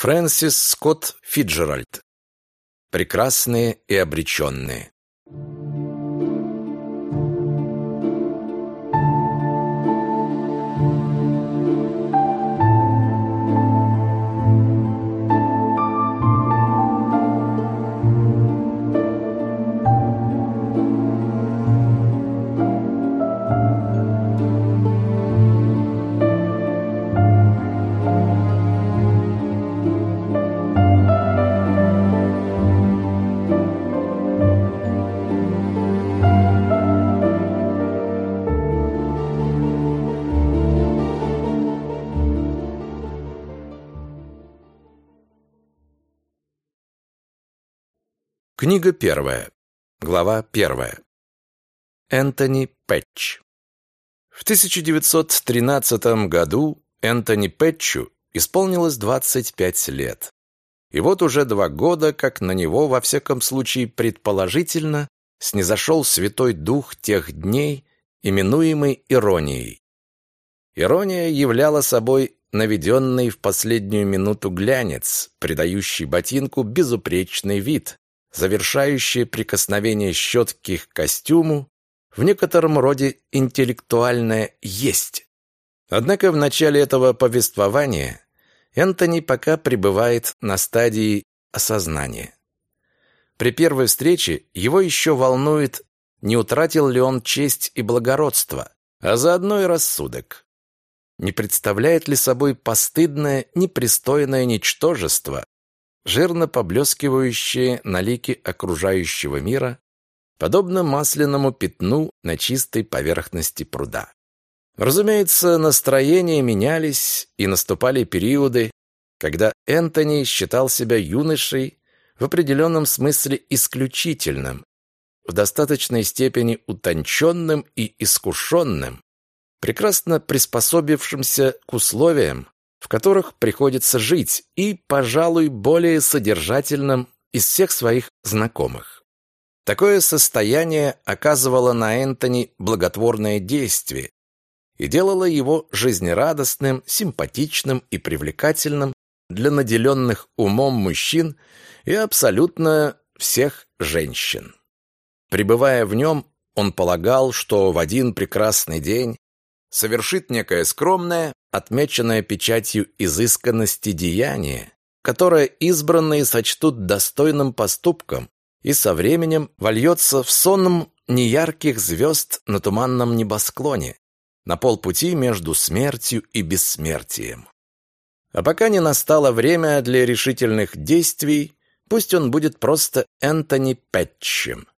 Фрэнсис Скотт Фиджеральд. Прекрасные и обреченные. Книга первая. Глава первая. Энтони Пэтч. В 1913 году Энтони Пэтчу исполнилось 25 лет. И вот уже два года, как на него, во всяком случае предположительно, снизошел Святой Дух тех дней, именуемый иронией. Ирония являла собой наведенный в последнюю минуту глянец, придающий ботинку безупречный вид, завершающее прикосновение щетки к костюму, в некотором роде интеллектуальное «есть». Однако в начале этого повествования Энтони пока пребывает на стадии осознания. При первой встрече его еще волнует, не утратил ли он честь и благородство, а заодно и рассудок. Не представляет ли собой постыдное, непристойное ничтожество, жирно поблескивающие на лике окружающего мира, подобно масляному пятну на чистой поверхности пруда. Разумеется, настроения менялись, и наступали периоды, когда Энтони считал себя юношей в определенном смысле исключительным, в достаточной степени утонченным и искушенным, прекрасно приспособившимся к условиям, в которых приходится жить, и, пожалуй, более содержательным из всех своих знакомых. Такое состояние оказывало на Энтони благотворное действие и делало его жизнерадостным, симпатичным и привлекательным для наделенных умом мужчин и абсолютно всех женщин. Пребывая в нем, он полагал, что в один прекрасный день совершит некое скромное, отмеченное печатью изысканности деяние, которое избранные сочтут достойным поступком и со временем вольется в сонном неярких звезд на туманном небосклоне, на полпути между смертью и бессмертием. А пока не настало время для решительных действий, пусть он будет просто Энтони Пэтчем,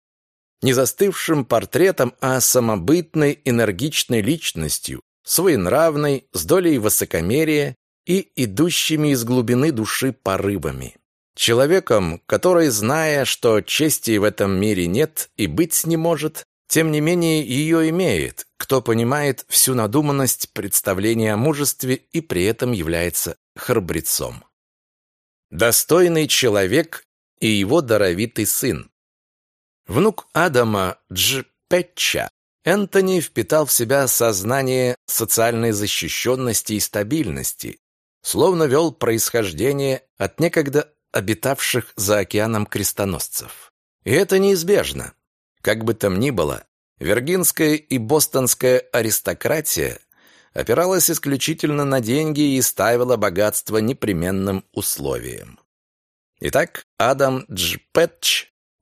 не застывшим портретом, а самобытной энергичной личностью, своенравной, с долей высокомерия и идущими из глубины души порывами. Человеком, который, зная, что чести в этом мире нет и быть не может, тем не менее ее имеет, кто понимает всю надуманность представления о мужестве и при этом является храбрецом. Достойный человек и его даровитый сын. Внук Адама Дж. Петча Энтони впитал в себя сознание социальной защищенности и стабильности, словно вел происхождение от некогда обитавших за океаном крестоносцев. И это неизбежно. Как бы там ни было, виргинская и бостонская аристократия опиралась исключительно на деньги и ставила богатство непременным условием. Итак, Адам Дж.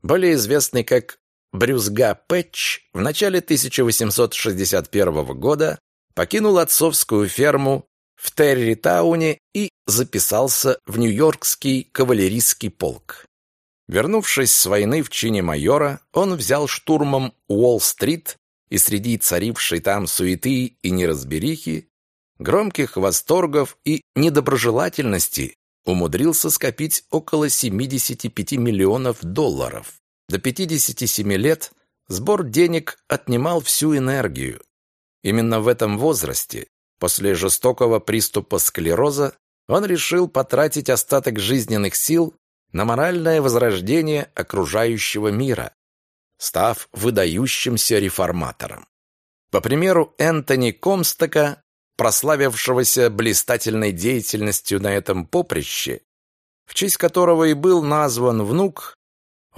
Более известный как Брюзга Пэтч в начале 1861 года покинул отцовскую ферму в Территауне и записался в Нью-Йоркский кавалерийский полк. Вернувшись с войны в чине майора, он взял штурмом Уолл-стрит и среди царившей там суеты и неразберихи, громких восторгов и недоброжелательности умудрился скопить около 75 миллионов долларов. До 57 лет сбор денег отнимал всю энергию. Именно в этом возрасте, после жестокого приступа склероза, он решил потратить остаток жизненных сил на моральное возрождение окружающего мира, став выдающимся реформатором. По примеру Энтони Комстока, прославившегося блистательной деятельностью на этом поприще, в честь которого и был назван внук,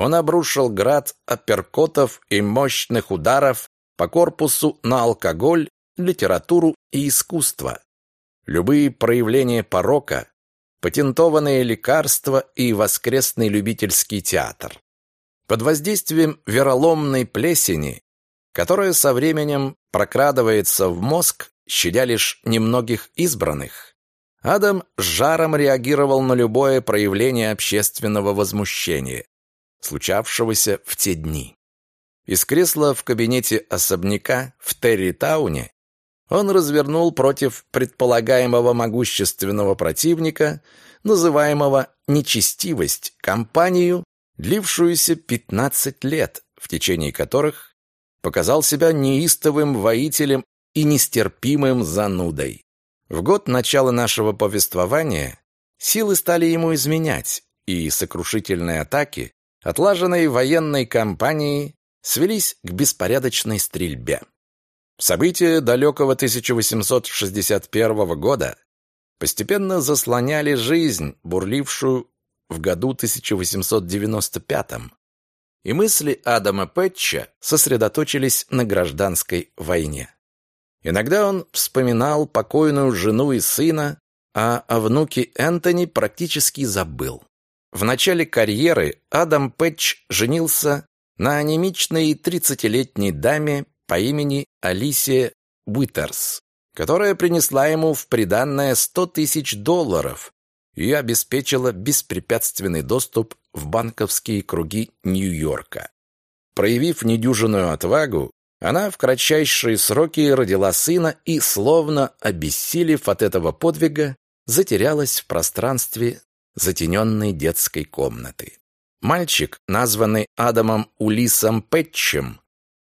он обрушил град апперкотов и мощных ударов по корпусу на алкоголь, литературу и искусство. Любые проявления порока, патентованные лекарства и воскресный любительский театр. Под воздействием вероломной плесени, которая со временем прокрадывается в мозг, щадя лишь немногих избранных, Адам с жаром реагировал на любое проявление общественного возмущения, случавшегося в те дни. Из кресла в кабинете особняка в Терри-тауне он развернул против предполагаемого могущественного противника, называемого «нечестивость», кампанию, длившуюся 15 лет, в течение которых показал себя неистовым воителем и нестерпимым занудой. В год начала нашего повествования силы стали ему изменять, и сокрушительные атаки, отлаженные военной кампанией, свелись к беспорядочной стрельбе. События далекого 1861 года постепенно заслоняли жизнь, бурлившую в году 1895 и мысли Адама Пэтча сосредоточились на гражданской войне. Иногда он вспоминал покойную жену и сына, а о внуке Энтони практически забыл. В начале карьеры Адам Пэтч женился на анемичной 30-летней даме по имени Алисия Уитерс, которая принесла ему в приданное 100 тысяч долларов и обеспечила беспрепятственный доступ в банковские круги Нью-Йорка. Проявив недюжинную отвагу, она в кратчайшие сроки родила сына и, словно обессилев от этого подвига, затерялась в пространстве затененной детской комнаты. Мальчик, названный Адамом Улисом Пэтчем,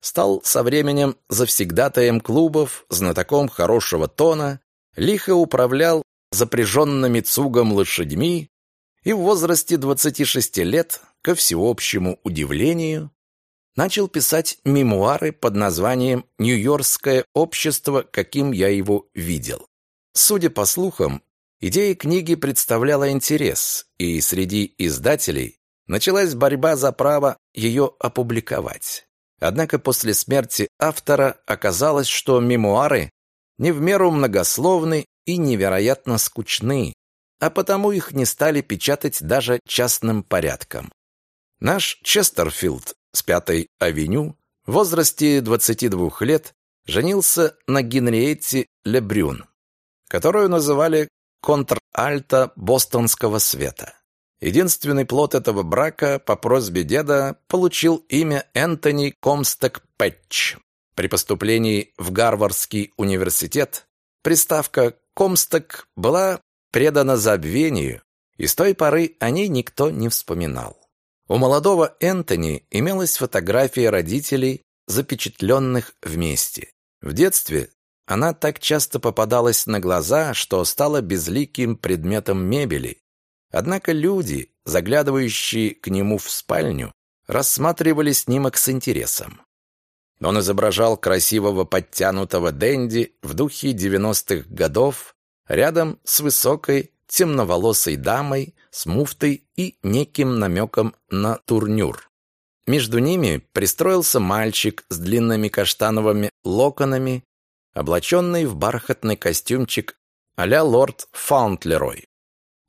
стал со временем завсегдатаем клубов, знатоком хорошего тона, лихо управлял запряженными цугом лошадьми и в возрасте 26 лет, ко всеобщему удивлению, начал писать мемуары под названием «Нью-Йоркское общество, каким я его видел». Судя по слухам, идея книги представляла интерес, и среди издателей началась борьба за право ее опубликовать. Однако после смерти автора оказалось, что мемуары не в меру многословны и невероятно скучны, а потому их не стали печатать даже частным порядком. Наш Честерфилд с Пятой авеню в возрасте 22 лет женился на Генриетте Лебрюн, которую называли контр-альта бостонского света. Единственный плод этого брака по просьбе деда получил имя Энтони Комсток Пэтч. При поступлении в Гарвардский университет приставка «Комсток» была предана забвению, и с той поры о ней никто не вспоминал. У молодого Энтони имелась фотография родителей, запечатленных вместе. В детстве она так часто попадалась на глаза, что стала безликим предметом мебели, Однако люди, заглядывающие к нему в спальню, рассматривали снимок с интересом. Он изображал красивого подтянутого денди в духе 90-х годов рядом с высокой темноволосой дамой с муфтой и неким намеком на турнюр. Между ними пристроился мальчик с длинными каштановыми локонами, облаченный в бархатный костюмчик а-ля лорд Фаунтлерой.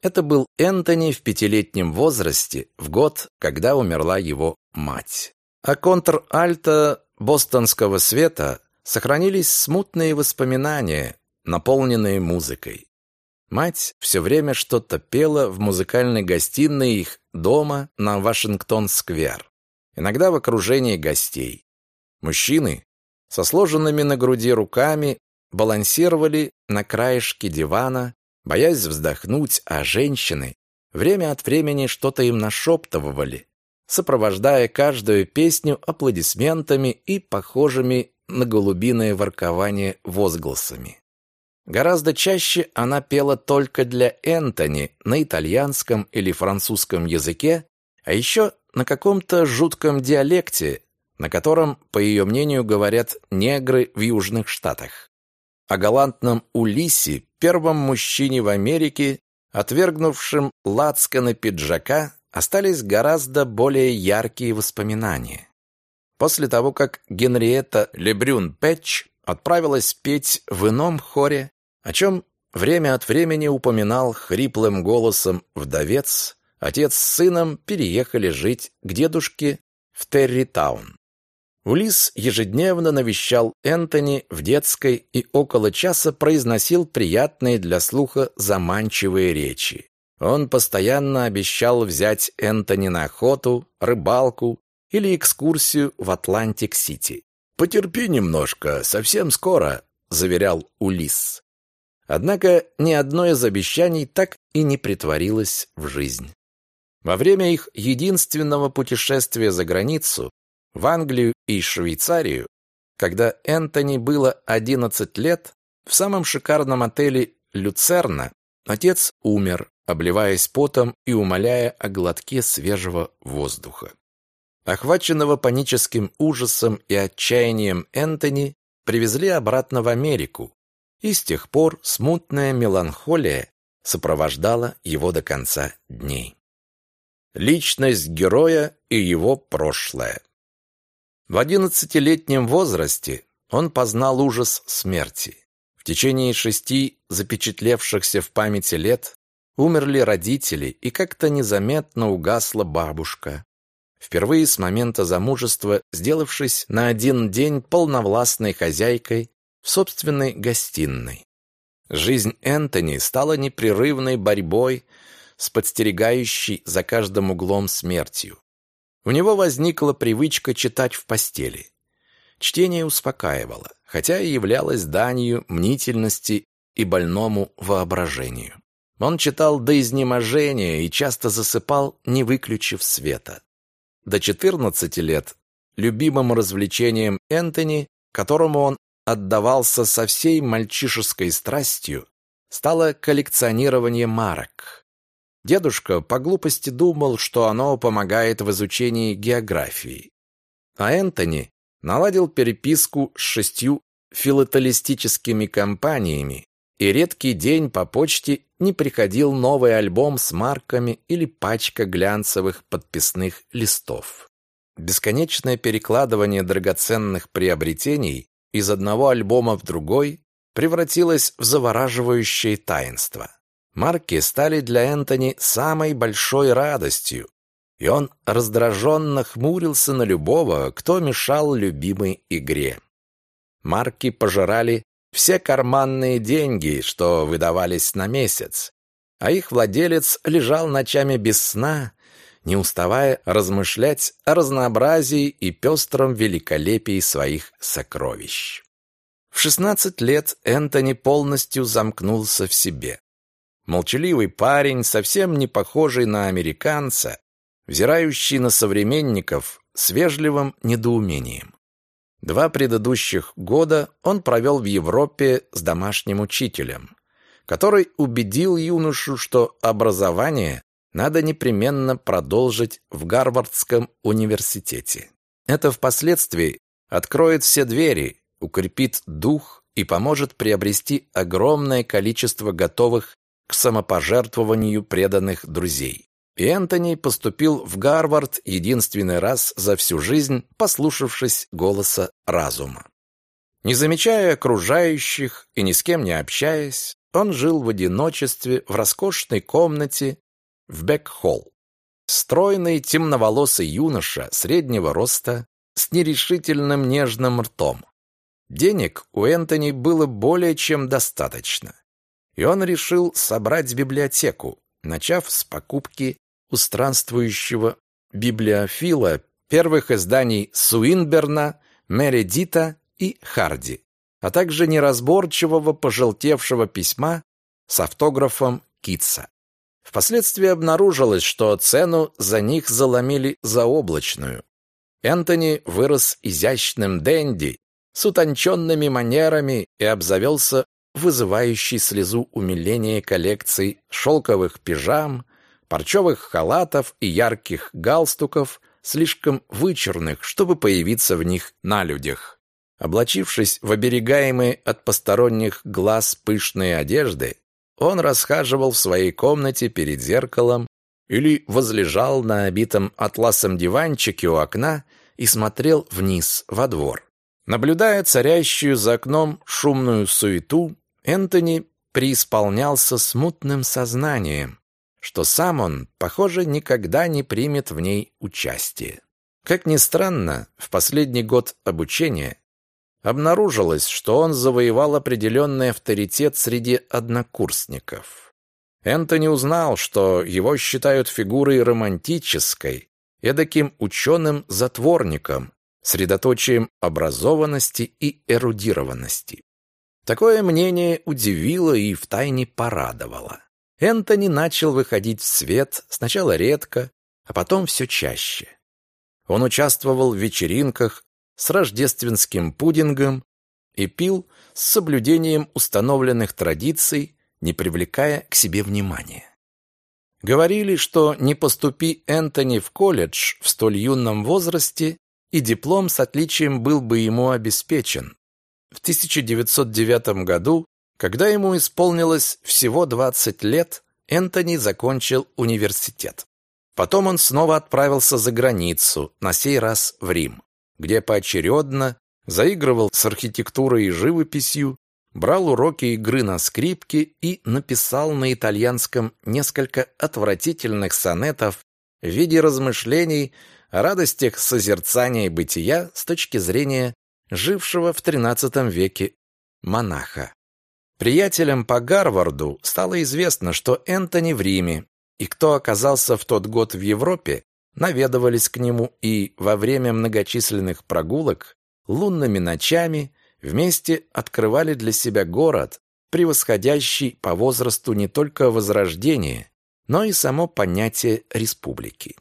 Это был Энтони в пятилетнем возрасте, в год, когда умерла его мать. О контр-альто бостонского света сохранились смутные воспоминания, наполненные музыкой. Мать все время что-то пела в музыкальной гостиной их дома на Вашингтон-сквер, иногда в окружении гостей. Мужчины со сложенными на груди руками балансировали на краешке дивана, боясь вздохнуть, а женщины время от времени что-то им нашептывали, сопровождая каждую песню аплодисментами и похожими на голубиное воркование возгласами. Гораздо чаще она пела только для Энтони на итальянском или французском языке, а еще на каком-то жутком диалекте, на котором, по ее мнению, говорят негры в Южных Штатах. О галантном Улисе, первом мужчине в Америке, отвергнувшим лацканы пиджака, остались гораздо более яркие воспоминания. После того, как Генриетта Лебрюн Пэтч отправилась петь в ином хоре, о чем время от времени упоминал хриплым голосом вдовец, отец с сыном переехали жить к дедушке в Территаун. Улис ежедневно навещал Энтони в детской и около часа произносил приятные для слуха заманчивые речи. Он постоянно обещал взять Энтони на охоту, рыбалку или экскурсию в Атлантик-Сити. «Потерпи немножко, совсем скоро», — заверял Улис. Однако ни одно из обещаний так и не претворилось в жизнь. Во время их единственного путешествия за границу в Англию и Швейцарию, когда Энтони было 11 лет, в самом шикарном отеле «Люцерна» отец умер, обливаясь потом и умоляя о глотке свежего воздуха. Охваченного паническим ужасом и отчаянием Энтони привезли обратно в Америку, и с тех пор смутная меланхолия сопровождала его до конца дней. Личность героя и его прошлое. В одиннадцатилетнем возрасте он познал ужас смерти. В течение шести запечатлевшихся в памяти лет умерли родители, и как-то незаметно угасла бабушка. Впервые с момента замужества, сделавшись на один день полновластной хозяйкой в собственной гостиной. Жизнь Энтони стала непрерывной борьбой с подстерегающей за каждым углом смертью. У него возникла привычка читать в постели. Чтение успокаивало, хотя и являлось данью мнительности и больному воображению. Он читал до изнеможения и часто засыпал, не выключив света. До 14 лет любимым развлечением Энтони, которому он отдавался со всей мальчишеской страстью, стало коллекционирование марок. Дедушка по глупости думал, что оно помогает в изучении географии. А Энтони наладил переписку с шестью филателистическими компаниями, и редкий день по почте не приходил новый альбом с марками или пачка глянцевых подписных листов. Бесконечное перекладывание драгоценных приобретений из одного альбома в другой превратилось в завораживающее таинство. Марки стали для Энтони самой большой радостью, и он раздраженно хмурился на любого, кто мешал любимой игре. Марки пожирали все карманные деньги, что выдавались на месяц, а их владелец лежал ночами без сна, не уставая размышлять о разнообразии и пестром великолепии своих сокровищ. В 16 лет Энтони полностью замкнулся в себе. Молчаливый парень, совсем не похожий на американца, взирающий на современников с вежливым недоумением. Два предыдущих года он провел в Европе с домашним учителем, который убедил юношу, что образование надо непременно продолжить в Гарвардском университете. Это впоследствии откроет все двери, укрепит дух и поможет приобрести огромное количество готовых к самопожертвованию преданных друзей. И Энтони поступил в Гарвард единственный раз за всю жизнь, послушавшись голоса разума. Не замечая окружающих и ни с кем не общаясь, он жил в одиночестве в роскошной комнате в Бек-холл. Стройный темноволосый юноша среднего роста с нерешительным нежным ртом. Денег у Энтони было более чем достаточно и он решил собрать библиотеку, начав с покупки у странствующего библиофила первых изданий Суинберна, Мередита и Харди, а также неразборчивого пожелтевшего письма с автографом Китса. Впоследствии обнаружилось, что цену за них заломили заоблачную. Энтони вырос изящным денди, с утонченными манерами и обзавелся вызывающий слезу умиления коллекций шелковых пижам, парчевых халатов и ярких галстуков, слишком вычурных, чтобы появиться в них на людях. Облачившись в оберегаемые от посторонних глаз пышные одежды, он расхаживал в своей комнате перед зеркалом или возлежал на обитом атласом диванчике у окна и смотрел вниз, во двор. Наблюдая царящую за окном шумную суету, Энтони преисполнялся смутным сознанием, что сам он, похоже, никогда не примет в ней участие. Как ни странно, в последний год обучения обнаружилось, что он завоевал определенный авторитет среди однокурсников. Энтони узнал, что его считают фигурой романтической, эдаким ученым-затворником, средоточием образованности и эрудированности. Такое мнение удивило и втайне порадовало. Энтони начал выходить в свет сначала редко, а потом все чаще. Он участвовал в вечеринках с рождественским пудингом и пил с соблюдением установленных традиций, не привлекая к себе внимания. Говорили, что не поступи Энтони в колледж в столь юном возрасте, и диплом с отличием был бы ему обеспечен. В 1909 году, когда ему исполнилось всего 20 лет, Энтони закончил университет. Потом он снова отправился за границу, на сей раз в Рим, где поочередно заигрывал с архитектурой и живописью, брал уроки игры на скрипке и написал на итальянском несколько отвратительных сонетов в виде размышлений о радостях созерцания бытия с точки зрения жившего в XIII веке монаха. Приятелям по Гарварду стало известно, что Энтони в Риме, и кто оказался в тот год в Европе, наведывались к нему и во время многочисленных прогулок, лунными ночами, вместе открывали для себя город, превосходящий по возрасту не только возрождение, но и само понятие республики.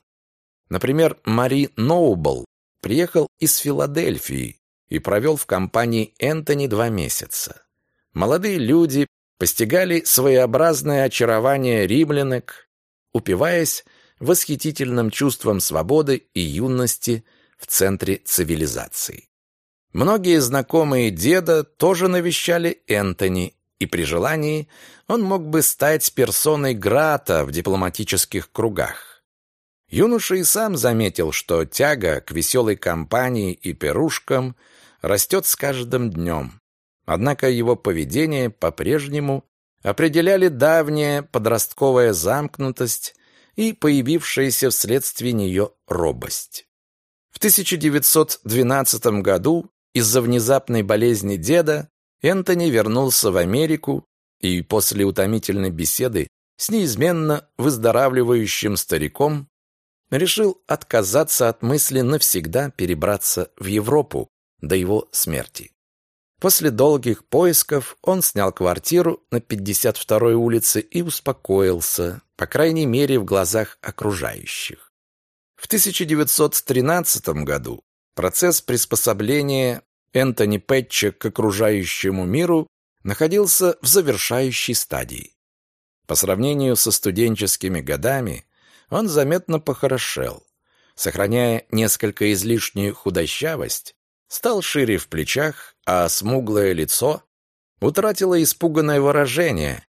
Например, Мари Ноубл приехал из Филадельфии и провел в компании Энтони два месяца. Молодые люди постигали своеобразное очарование римлянок, упиваясь восхитительным чувством свободы и юности в центре цивилизации. Многие знакомые деда тоже навещали Энтони, и при желании он мог бы стать персоной Грата в дипломатических кругах. Юноша и сам заметил, что тяга к веселой компании и пирушкам растет с каждым днем. Однако его поведение по-прежнему определяли давняя подростковая замкнутость и появившаяся вследствие нее робость. В 1912 году из-за внезапной болезни деда Энтони вернулся в Америку и после утомительной беседы с неизменно выздоравливающим стариком решил отказаться от мысли навсегда перебраться в Европу до его смерти. После долгих поисков он снял квартиру на 52-й улице и успокоился, по крайней мере, в глазах окружающих. В 1913 году процесс приспособления Энтони Пэтча к окружающему миру находился в завершающей стадии. По сравнению со студенческими годами он заметно похорошел. Сохраняя несколько излишнюю худощавость, стал шире в плечах, а смуглое лицо утратило испуганное выражение,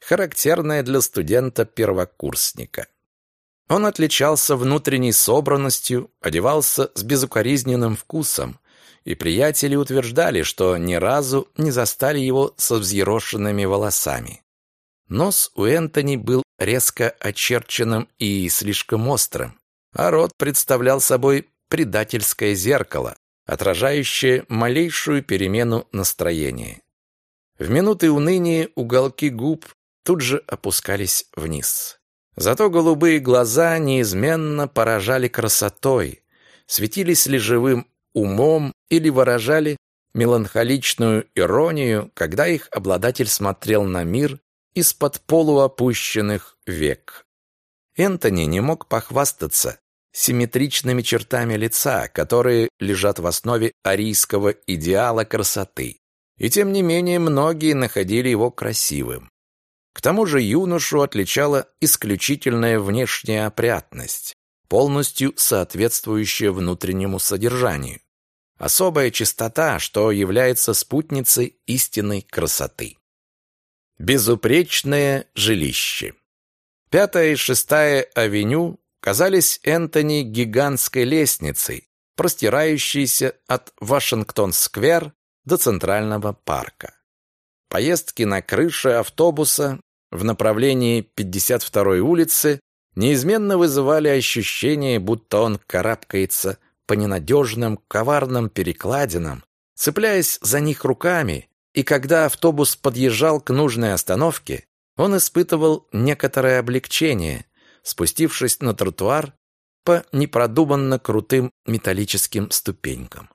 характерное для студента-первокурсника. Он отличался внутренней собранностью, одевался с безукоризненным вкусом, и приятели утверждали, что ни разу не застали его со взъерошенными волосами. Нос у Энтони был резко очерченным и слишком острым, а рот представлял собой предательское зеркало, отражающее малейшую перемену настроения. В минуты уныния уголки губ тут же опускались вниз. Зато голубые глаза неизменно поражали красотой, светились ли живым умом или выражали меланхоличную иронию, когда их обладатель смотрел на мир из-под полуопущенных век. Энтони не мог похвастаться симметричными чертами лица, которые лежат в основе арийского идеала красоты. И тем не менее многие находили его красивым. К тому же юношу отличала исключительная внешняя опрятность, полностью соответствующая внутреннему содержанию. Особая чистота, что является спутницей истинной красоты. Безупречное жилище. Пятая и шестая авеню казались Энтони гигантской лестницей, простирающейся от Вашингтон-сквер до Центрального парка. Поездки на крыше автобуса в направлении 52-й улицы неизменно вызывали ощущение, будто он карабкается по ненадежным, коварным перекладинам, цепляясь за них руками, и когда автобус подъезжал к нужной остановке, он испытывал некоторое облегчение, спустившись на тротуар по непродуманно крутым металлическим ступенькам.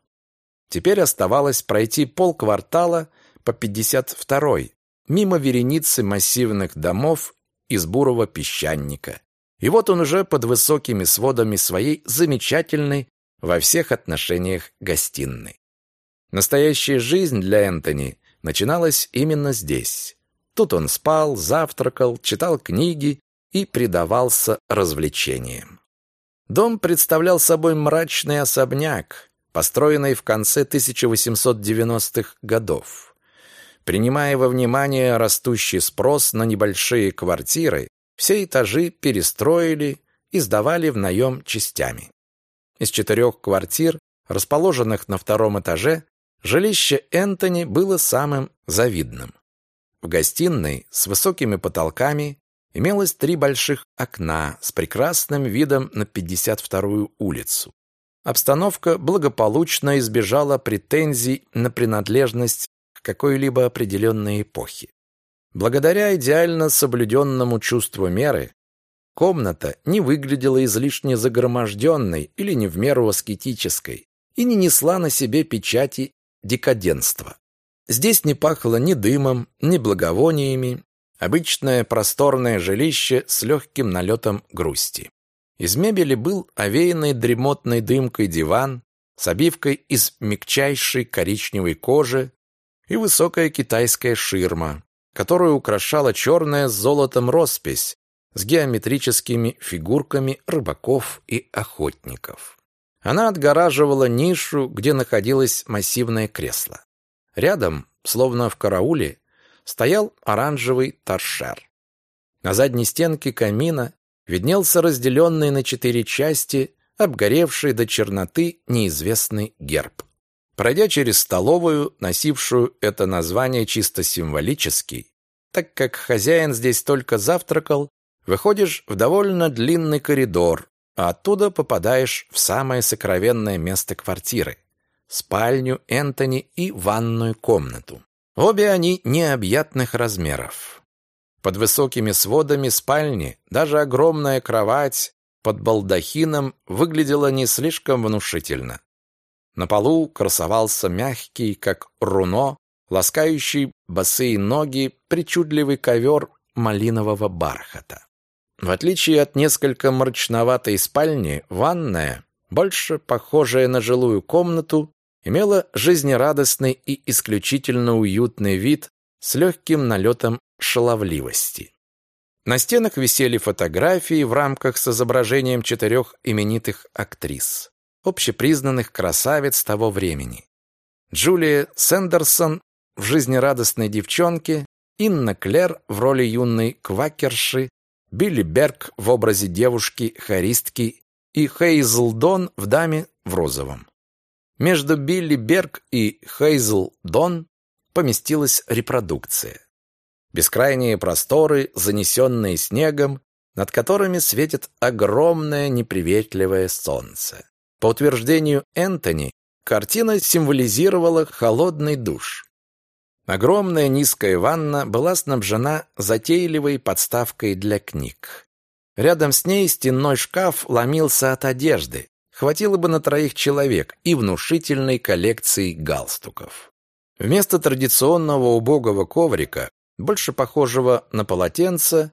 Теперь оставалось пройти полквартала по 52-й, мимо вереницы массивных домов из бурого песчаника. И вот он уже под высокими сводами своей замечательной во всех отношениях гостиной. Настоящая жизнь для Энтони начиналась именно здесь. Тут он спал, завтракал, читал книги и предавался развлечениям. Дом представлял собой мрачный особняк, построенный в конце 1890-х годов. Принимая во внимание растущий спрос на небольшие квартиры, все этажи перестроили и сдавали в наем частями. Из четырех квартир, расположенных на втором этаже, жилище Энтони было самым завидным. В гостиной с высокими потолками имелось три больших окна с прекрасным видом на 52-ю улицу. Обстановка благополучно избежала претензий на принадлежность к какой-либо определенной эпохе. Благодаря идеально соблюденному чувству меры, комната не выглядела излишне загроможденной или не в меру аскетической и не несла на себе печати декаденства. Здесь не пахло ни дымом, ни благовониями, обычное просторное жилище с легким налетом грусти. Из мебели был овеянный дремотной дымкой диван с обивкой из мягчайшей коричневой кожи и высокая китайская ширма, которую украшала черная с золотом роспись с геометрическими фигурками рыбаков и охотников. Она отгораживала нишу, где находилось массивное кресло. Рядом, словно в карауле, стоял оранжевый торшер. На задней стенке камина виднелся разделенный на четыре части, обгоревший до черноты неизвестный герб. Пройдя через столовую, носившую это название чисто символически, так как хозяин здесь только завтракал, выходишь в довольно длинный коридор, а оттуда попадаешь в самое сокровенное место квартиры – спальню Энтони и ванную комнату. Обе они необъятных размеров. Под высокими сводами спальни даже огромная кровать под балдахином выглядела не слишком внушительно. На полу красовался мягкий, как руно, ласкающий босые ноги причудливый ковер малинового бархата. В отличие от несколько мрачноватой спальни, ванная, больше похожая на жилую комнату, имела жизнерадостный и исключительно уютный вид с легким налетом шаловливости. На стенах висели фотографии в рамках с изображением четырех именитых актрис, общепризнанных красавиц того времени. Джулия Сэндерсон в жизнерадостной девчонке, Инна Клер в роли юной квакерши Билли Берг в образе девушки-хористки и Хейзл Дон в «Даме в розовом». Между Билли Берг и Хейзл Дон поместилась репродукция. Бескрайние просторы, занесенные снегом, над которыми светит огромное неприветливое солнце. По утверждению Энтони, картина символизировала холодный душ. Огромная низкая ванна была снабжена затейливой подставкой для книг. Рядом с ней стенной шкаф ломился от одежды. Хватило бы на троих человек и внушительной коллекции галстуков. Вместо традиционного убогого коврика, больше похожего на полотенце,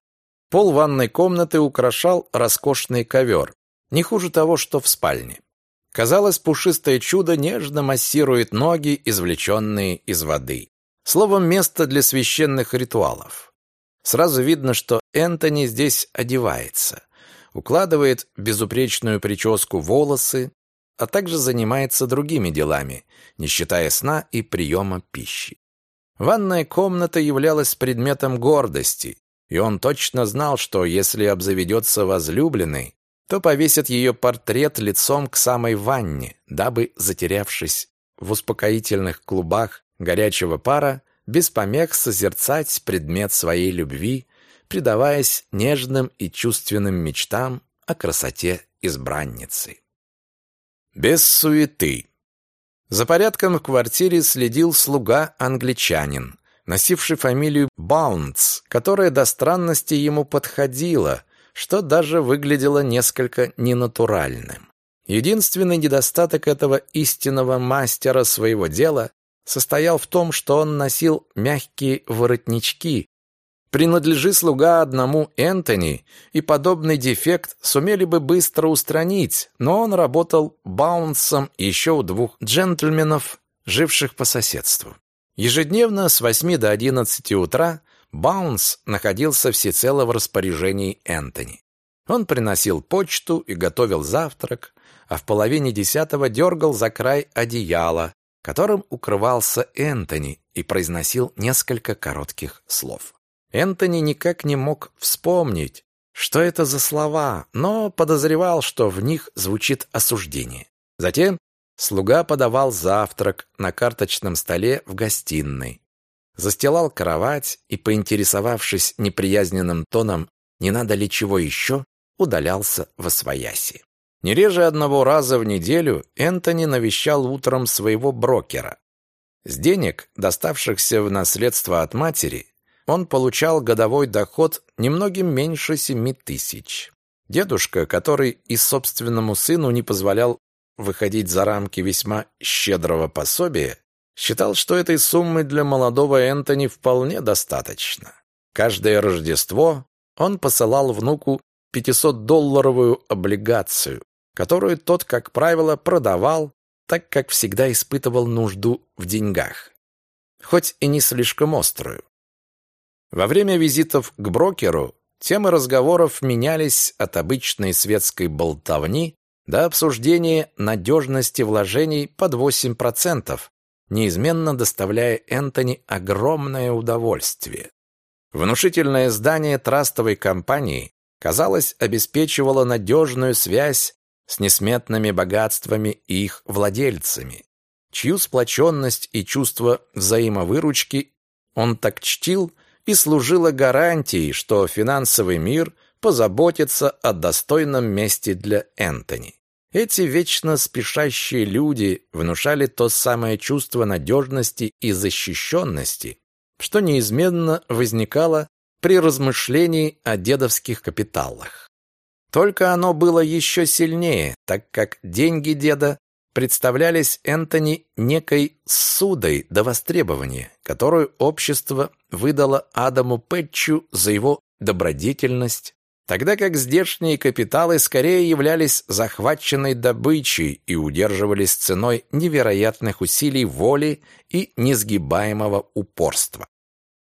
пол ванной комнаты украшал роскошный ковер, не хуже того, что в спальне. Казалось, пушистое чудо нежно массирует ноги, извлеченные из воды. Словом, место для священных ритуалов. Сразу видно, что Энтони здесь одевается, укладывает безупречную прическу волосы, а также занимается другими делами, не считая сна и приема пищи. Ванная комната являлась предметом гордости, и он точно знал, что если обзаведется возлюбленной, то повесит ее портрет лицом к самой ванне, дабы, затерявшись в успокоительных клубах горячего пара, без помех созерцать предмет своей любви, предаваясь нежным и чувственным мечтам о красоте избранницы. Без суеты. За порядком в квартире следил слуга-англичанин, носивший фамилию Баунс, которая до странности ему подходила, что даже выглядело несколько ненатуральным. Единственный недостаток этого истинного мастера своего дела состоял в том, что он носил мягкие воротнички. Принадлежи слуга одному Энтони, и подобный дефект сумели бы быстро устранить, но он работал баунсом еще у двух джентльменов, живших по соседству. Ежедневно с 8 до 11 утра Баунс находился всецело в распоряжении Энтони. Он приносил почту и готовил завтрак, а в половине десятого дергал за край одеяла, которым укрывался Энтони и произносил несколько коротких слов. Энтони никак не мог вспомнить, что это за слова, но подозревал, что в них звучит осуждение. Затем слуга подавал завтрак на карточном столе в гостиной, застилал кровать и, поинтересовавшись неприязненным тоном, не надо ли чего еще, удалялся во свояси. Не реже одного раза в неделю Энтони навещал утром своего брокера. С денег, доставшихся в наследство от матери, он получал годовой доход немногим меньше семи тысяч. Дедушка, который и собственному сыну не позволял выходить за рамки весьма щедрого пособия, считал, что этой суммы для молодого Энтони вполне достаточно. Каждое Рождество он посылал внуку 500-долларовую облигацию, которую тот, как правило, продавал, так как всегда испытывал нужду в деньгах, хоть и не слишком острую. Во время визитов к брокеру темы разговоров менялись от обычной светской болтовни до обсуждения надежности вложений под 8%, неизменно доставляя Энтони огромное удовольствие. Внушительное здание трастовой компании, казалось, обеспечивало надежную связь с несметными богатствами и их владельцами, чью сплоченность и чувство взаимовыручки он так чтил и служило гарантией, что финансовый мир позаботится о достойном месте для Энтони. Эти вечно спешащие люди внушали то самое чувство надежности и защищенности, что неизменно возникало при размышлении о дедовских капиталах. Только оно было еще сильнее, так как деньги деда представлялись Энтони некой судой до востребования, которую общество выдало Адаму Пэтчу за его добродетельность, тогда как здешние капиталы скорее являлись захваченной добычей и удерживались ценой невероятных усилий воли и несгибаемого упорства.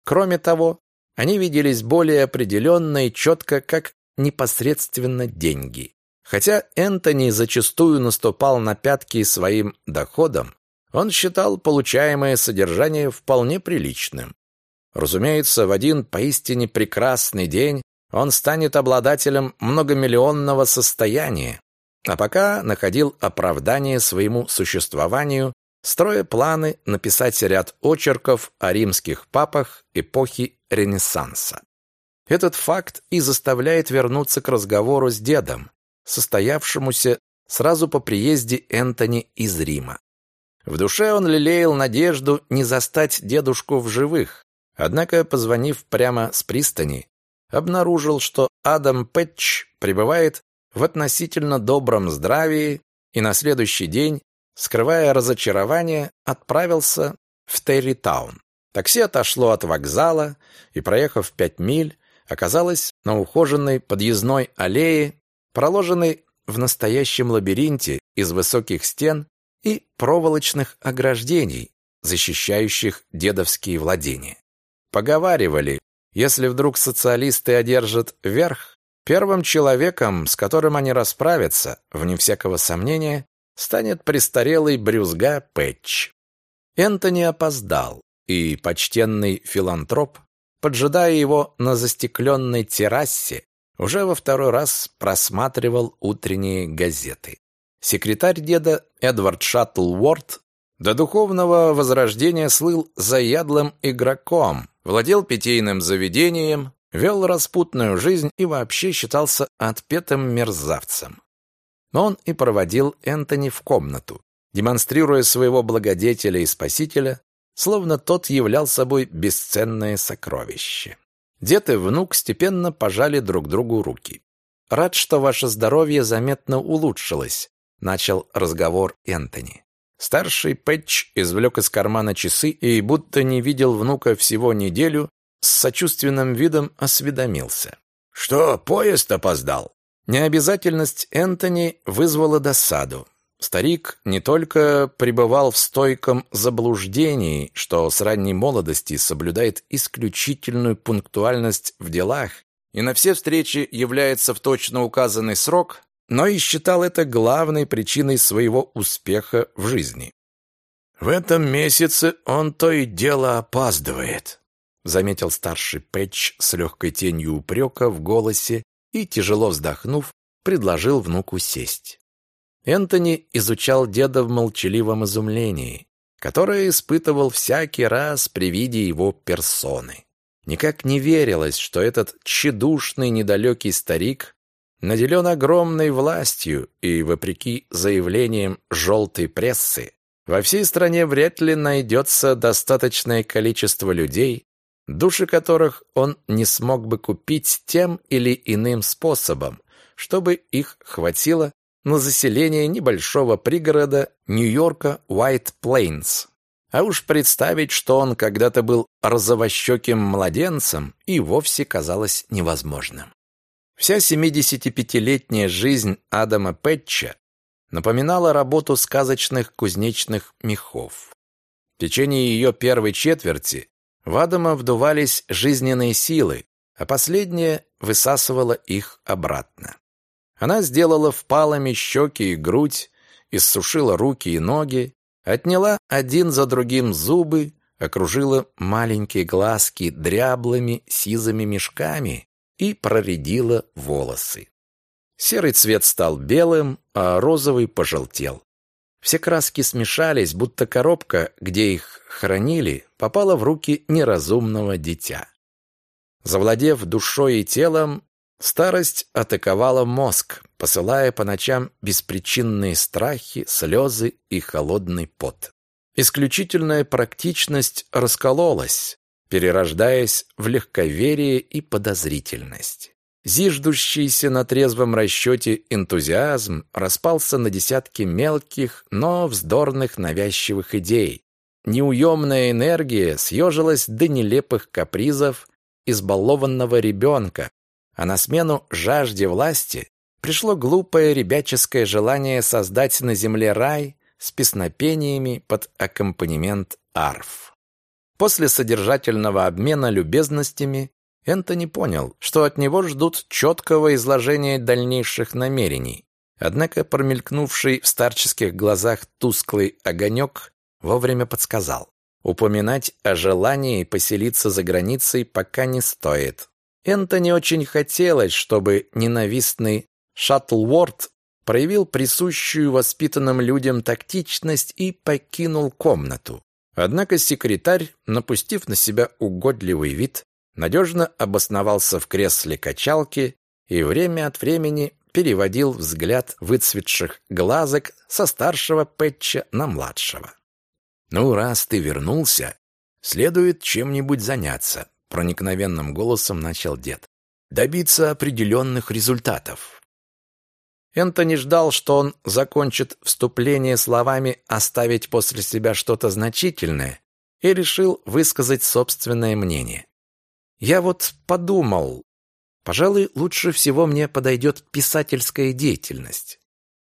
Кроме того, они виделись более определенно и четко как непосредственно деньги. Хотя Энтони зачастую наступал на пятки своим доходам, он считал получаемое содержание вполне приличным. Разумеется, в один поистине прекрасный день он станет обладателем многомиллионного состояния, а пока находил оправдание своему существованию, строя планы написать ряд очерков о римских папах эпохи Ренессанса. Этот факт и заставляет вернуться к разговору с дедом, состоявшемуся сразу по приезде Энтони из Рима. В душе он лелеял надежду не застать дедушку в живых, однако, позвонив прямо с пристани, обнаружил, что Адам Пэтч пребывает в относительно добром здравии и на следующий день, скрывая разочарование, отправился в Территаун. Такси отошло от вокзала, и, проехав пять миль, оказалась на ухоженной подъездной аллее, проложенной в настоящем лабиринте из высоких стен и проволочных ограждений, защищающих дедовские владения. Поговаривали, если вдруг социалисты одержат верх, первым человеком, с которым они расправятся, вне всякого сомнения, станет престарелый брюзга Пэтч. Энтони опоздал. и почтенный филантроп, поджидая его на застекленной террасе, уже во второй раз просматривал утренние газеты. Секретарь деда Эдвард Шаттлворд до духовного возрождения слыл заядлым игроком, владел питейным заведением, вел распутную жизнь и вообще считался отпетым мерзавцем. Но он и проводил Энтони в комнату, демонстрируя своего благодетеля и спасителя, словно тот являл собой бесценное сокровище. Дед и внук степенно пожали друг другу руки. «Рад, что ваше здоровье заметно улучшилось», — начал разговор Энтони. Старший Пэтч извлек из кармана часы и, будто не видел внука всего неделю, с сочувственным видом осведомился. «Что, поезд опоздал?» Необязательность Энтони вызвала досаду. Старик не только пребывал в стойком заблуждении, что с ранней молодости соблюдает исключительную пунктуальность в делах и на все встречи является в точно указанный срок, но и считал это главной причиной своего успеха в жизни. «В этом месяце он то и дело опаздывает», заметил старший Пэтч с легкой тенью упрека в голосе и, тяжело вздохнув, предложил внуку сесть. Энтони изучал деда в молчаливом изумлении, которое испытывал всякий раз при виде его персоны. Никак не верилось, что этот тщедушный недалекий старик наделен огромной властью и, вопреки заявлениям желтой прессы, во всей стране вряд ли найдется достаточное количество людей, души которых он не смог бы купить тем или иным способом, чтобы их хватило на заселение небольшого пригорода Нью-Йорка Уайт Плейнс. А уж представить, что он когда-то был розовощеким младенцем, и вовсе казалось невозможным. Вся 75-летняя жизнь Адама Пэтча напоминала работу сказочных кузнечных мехов. В течение ее первой четверти в Адама вдувались жизненные силы, а последняя высасывала их обратно. Она сделала впалыми щеки и грудь, иссушила руки и ноги, отняла один за другим зубы, окружила маленькие глазки дряблыми сизыми мешками и проредила волосы. Серый цвет стал белым, а розовый пожелтел. Все краски смешались, будто коробка, где их хранили, попала в руки неразумного дитя. Завладев душой и телом, Старость атаковала мозг, посылая по ночам беспричинные страхи, слезы и холодный пот. Исключительная практичность раскололась, перерождаясь в легковерие и подозрительность. Зиждущийся на трезвом расчете энтузиазм распался на десятки мелких, но вздорных навязчивых идей. Неуемная энергия съежилась до нелепых капризов избалованного ребенка, а на смену жажде власти пришло глупое ребяческое желание создать на земле рай с песнопениями под аккомпанемент арф. После содержательного обмена любезностями Энтони понял, что от него ждут четкого изложения дальнейших намерений. Однако промелькнувший в старческих глазах тусклый огонек вовремя подсказал. Упоминать о желании поселиться за границей пока не стоит. Энтони очень хотелось, чтобы ненавистный Шаттлворд проявил присущую воспитанным людям тактичность и покинул комнату. Однако секретарь, напустив на себя угодливый вид, надежно обосновался в кресле качалки и время от времени переводил взгляд выцветших глазок со старшего Пэтча на младшего. «Ну, раз ты вернулся, следует чем-нибудь заняться проникновенным голосом начал дед. Добиться определенных результатов. Энтони ждал, что он закончит вступление словами «оставить после себя что-то значительное» и решил высказать собственное мнение. «Я вот подумал, пожалуй, лучше всего мне подойдет писательская деятельность».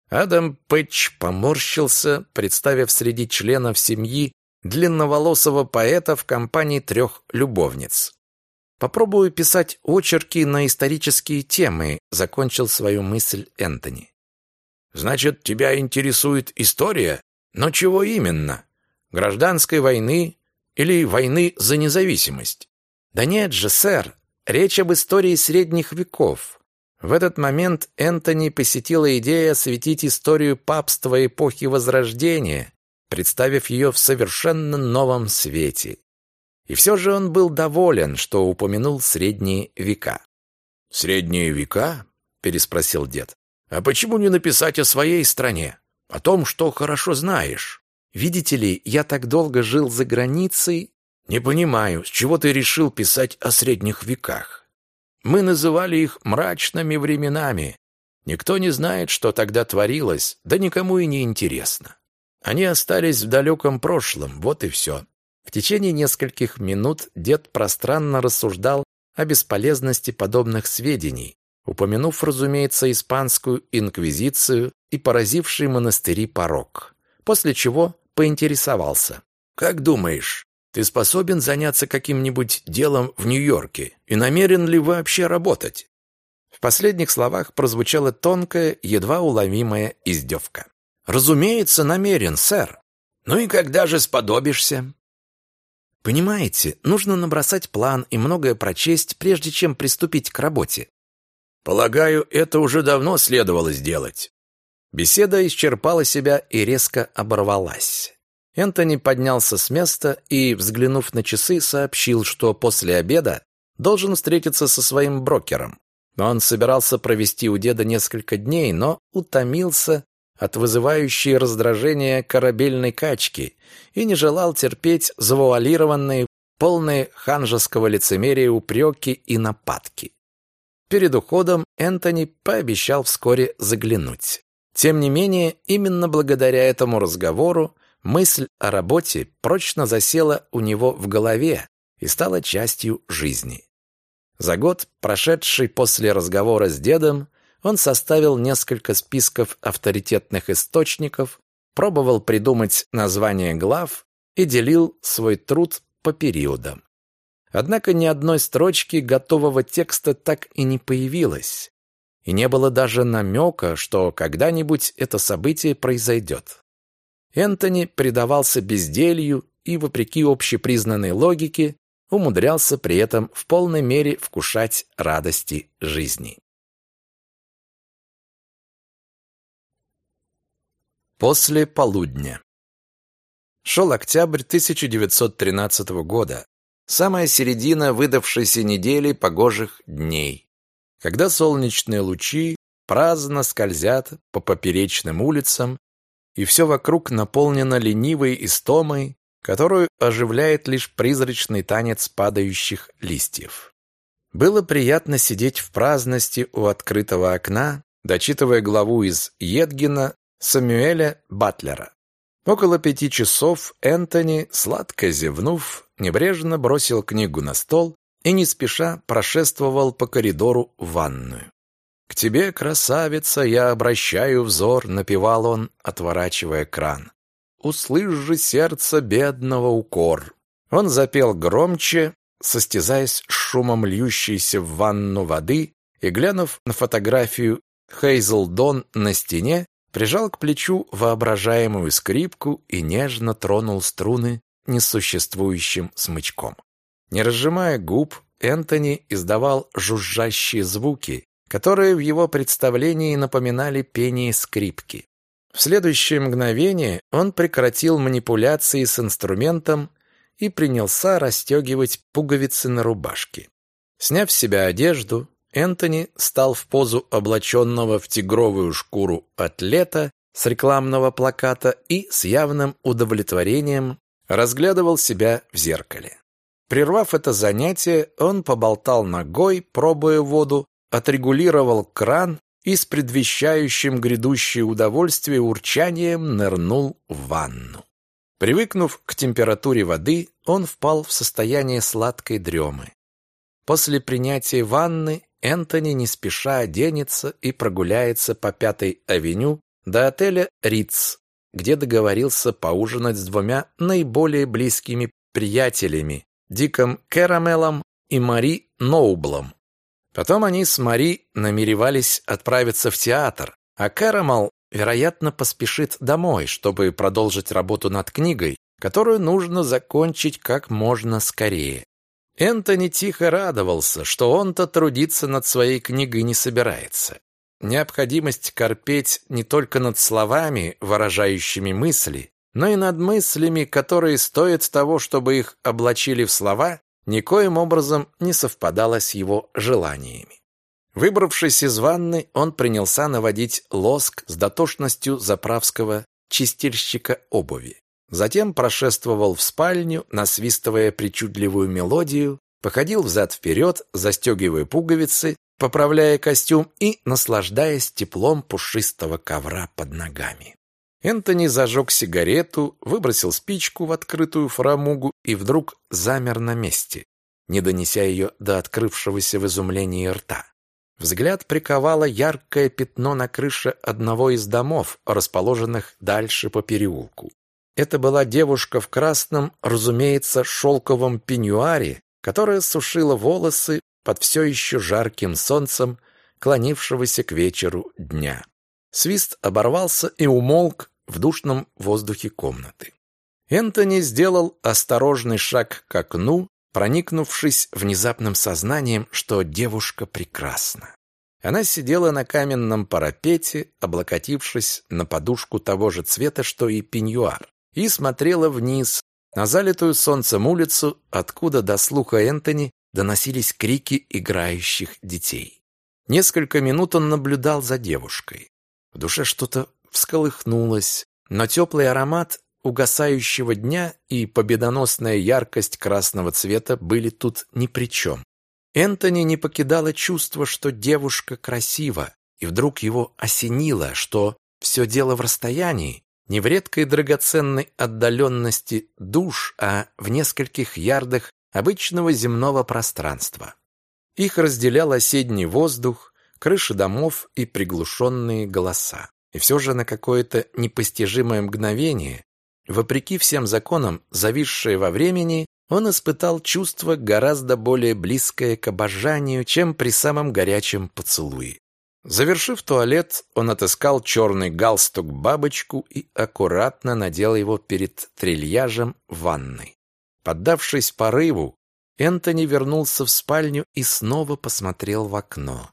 Адам Пэтч поморщился, представив среди членов семьи длинноволосого поэта в компании трех любовниц. Попробую писать очерки на исторические темы, закончил свою мысль Энтони. Значит, тебя интересует история? Но чего именно? Гражданской войны, Или войны за независимость? Да нет же, сэр, речь об истории средних веков. В этот момент Энтони посетила идея осветить историю папства эпохи Возрождения, представив ее в совершенно новом свете. И все же он был доволен, что упомянул средние века. «Средние века?» – переспросил дед. «А почему не написать о своей стране? О том, что хорошо знаешь?» «Видите ли, я так долго жил за границей...» «Не понимаю, с чего ты решил писать о средних веках? Мы называли их мрачными временами. Никто не знает, что тогда творилось, да никому и не интересно. Они остались в далеком прошлом, вот и все. В течение нескольких минут дед пространно рассуждал о бесполезности подобных сведений, упомянув, разумеется, испанскую инквизицию и поразивший монастыри порог, после чего поинтересовался. «Как думаешь, ты способен заняться каким-нибудь делом в Нью-Йорке и намерен ли вообще работать?» В последних словах прозвучала тонкая, едва уловимая издевка. «Разумеется, намерен, сэр. Ну и когда же сподобишься?» Понимаете, нужно набросать план и многое прочесть, прежде чем приступить к работе. Полагаю, это уже давно следовало сделать. Беседа исчерпала себя и резко оборвалась. Энтони поднялся с места и, взглянув на часы, сообщил, что после обеда должен встретиться со своим брокером. Он собирался провести у деда несколько дней, но утомился от вызывающей раздражение корабельной качки и не желал терпеть завуалированные, полные ханжеского лицемерия упреки и нападки. Перед уходом Энтони пообещал вскоре заглянуть. Тем не менее, именно благодаря этому разговору мысль о работе прочно засела у него в голове и стала частью жизни. За год, прошедший после разговора с дедом, он составил несколько списков авторитетных источников, пробовал придумать названия глав и делил свой труд по периодам. Однако ни одной строчки готового текста так и не появилось, и не было даже намека, что когда-нибудь это событие произойдет. Энтони предавался безделью и, вопреки общепризнанной логике, умудрялся при этом в полной мере вкушать радости жизни. После полудня. Шел октябрь 1913 года, самая середина выдавшейся недели погожих дней, когда солнечные лучи праздно скользят по поперечным улицам, и все вокруг наполнено ленивой истомой, которую оживляет лишь призрачный танец падающих листьев. Было приятно сидеть в праздности у открытого окна, дочитывая главу из Едгина Самюэля Батлера. Около пяти часов Энтони, сладко зевнув, небрежно бросил книгу на стол и не спеша прошествовал по коридору в ванную. «К тебе, красавица, я обращаю взор», — напевал он, отворачивая кран. «Услышь же сердце бедного укор». Он запел громче, состязаясь с шумом льющейся в ванну воды, и, глянув на фотографию Хейзл Дон на стене, прижал к плечу воображаемую скрипку и нежно тронул струны несуществующим смычком. Не разжимая губ, Энтони издавал жужжащие звуки, которые в его представлении напоминали пение скрипки. В следующее мгновение он прекратил манипуляции с инструментом и принялся расстегивать пуговицы на рубашке. Сняв с себя одежду, Энтони стал в позу облаченного в тигровую шкуру атлета с рекламного плаката и с явным удовлетворением разглядывал себя в зеркале. Прервав это занятие, он поболтал ногой, пробуя воду, отрегулировал кран и с предвещающим грядущее удовольствие урчанием нырнул в ванну. Привыкнув к температуре воды, он впал в состояние сладкой дремы. После принятия ванны Энтони не спеша оденется и прогуляется по Пятой авеню до отеля «Риц», где договорился поужинать с двумя наиболее близкими приятелями Диком Кэрамелом и Мари Ноублом. Потом они с Мари намеревались отправиться в театр, а Кэрамел, вероятно, поспешит домой, чтобы продолжить работу над книгой, которую нужно закончить как можно скорее. Энтони тихо радовался, что он-то трудиться над своей книгой не собирается. Необходимость корпеть не только над словами, выражающими мысли, но и над мыслями, которые стоят того, чтобы их облачили в слова, никоим образом не совпадала с его желаниями. Выбравшись из ванны, он принялся наводить лоск с дотошностью заправского чистильщика обуви. Затем прошествовал в спальню, насвистывая причудливую мелодию, походил взад-вперед, застегивая пуговицы, поправляя костюм и наслаждаясь теплом пушистого ковра под ногами. Энтони зажег сигарету, выбросил спичку в открытую фрамугу и вдруг замер на месте, не донеся ее до открывшегося в изумлении рта. Взгляд приковало яркое пятно на крыше одного из домов, расположенных дальше по переулку. Это была девушка в красном, разумеется, шелковом пеньюаре, которая сушила волосы под все еще жарким солнцем, клонившегося к вечеру дня. Свист оборвался и умолк в душном воздухе комнаты. Энтони сделал осторожный шаг к окну, проникнувшись внезапным сознанием, что девушка прекрасна. Она сидела на каменном парапете, облокотившись на подушку того же цвета, что и пеньюар, и смотрела вниз на залитую солнцем улицу, откуда до слуха Энтони доносились крики играющих детей. Несколько минут он наблюдал за девушкой. В душе что-то всколыхнулось, но теплый аромат угасающего дня и победоносная яркость красного цвета были тут ни при чем. Энтони не покидало чувство, что девушка красива, и вдруг его осенило, что все дело в расстоянии, не в редкой драгоценной отдаленности душ, а в нескольких ярдах обычного земного пространства. Их разделял осенний воздух, крыши домов и приглушенные голоса. И все же на какое-то непостижимое мгновение, вопреки всем законам, зависшее во времени, он испытал чувство гораздо более близкое к обожанию, чем при самом горячем поцелуе. Завершив туалет, он отыскал черный галстук-бабочку и аккуратно надел его перед трильяжем ванной. Поддавшись порыву, Энтони вернулся в спальню и снова посмотрел в окно.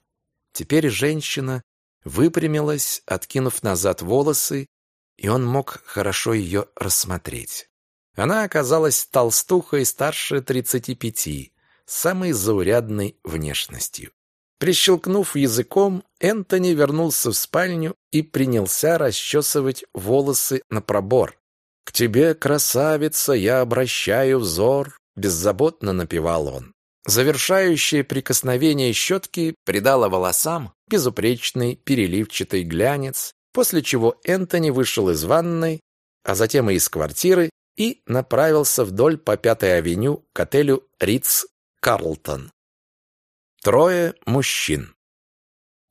Теперь женщина выпрямилась, откинув назад волосы, и он мог хорошо ее рассмотреть. Она оказалась толстухой старше тридцати пяти, самой заурядной внешностью. Прищелкнув языком, Энтони вернулся в спальню и принялся расчесывать волосы на пробор. «К тебе, красавица, я обращаю взор», — беззаботно напевал он. Завершающее прикосновение щетки придало волосам безупречный переливчатый глянец, после чего Энтони вышел из ванной, а затем и из квартиры, и направился вдоль по Пятой авеню к отелю Ритц Карлтон. Трое мужчин.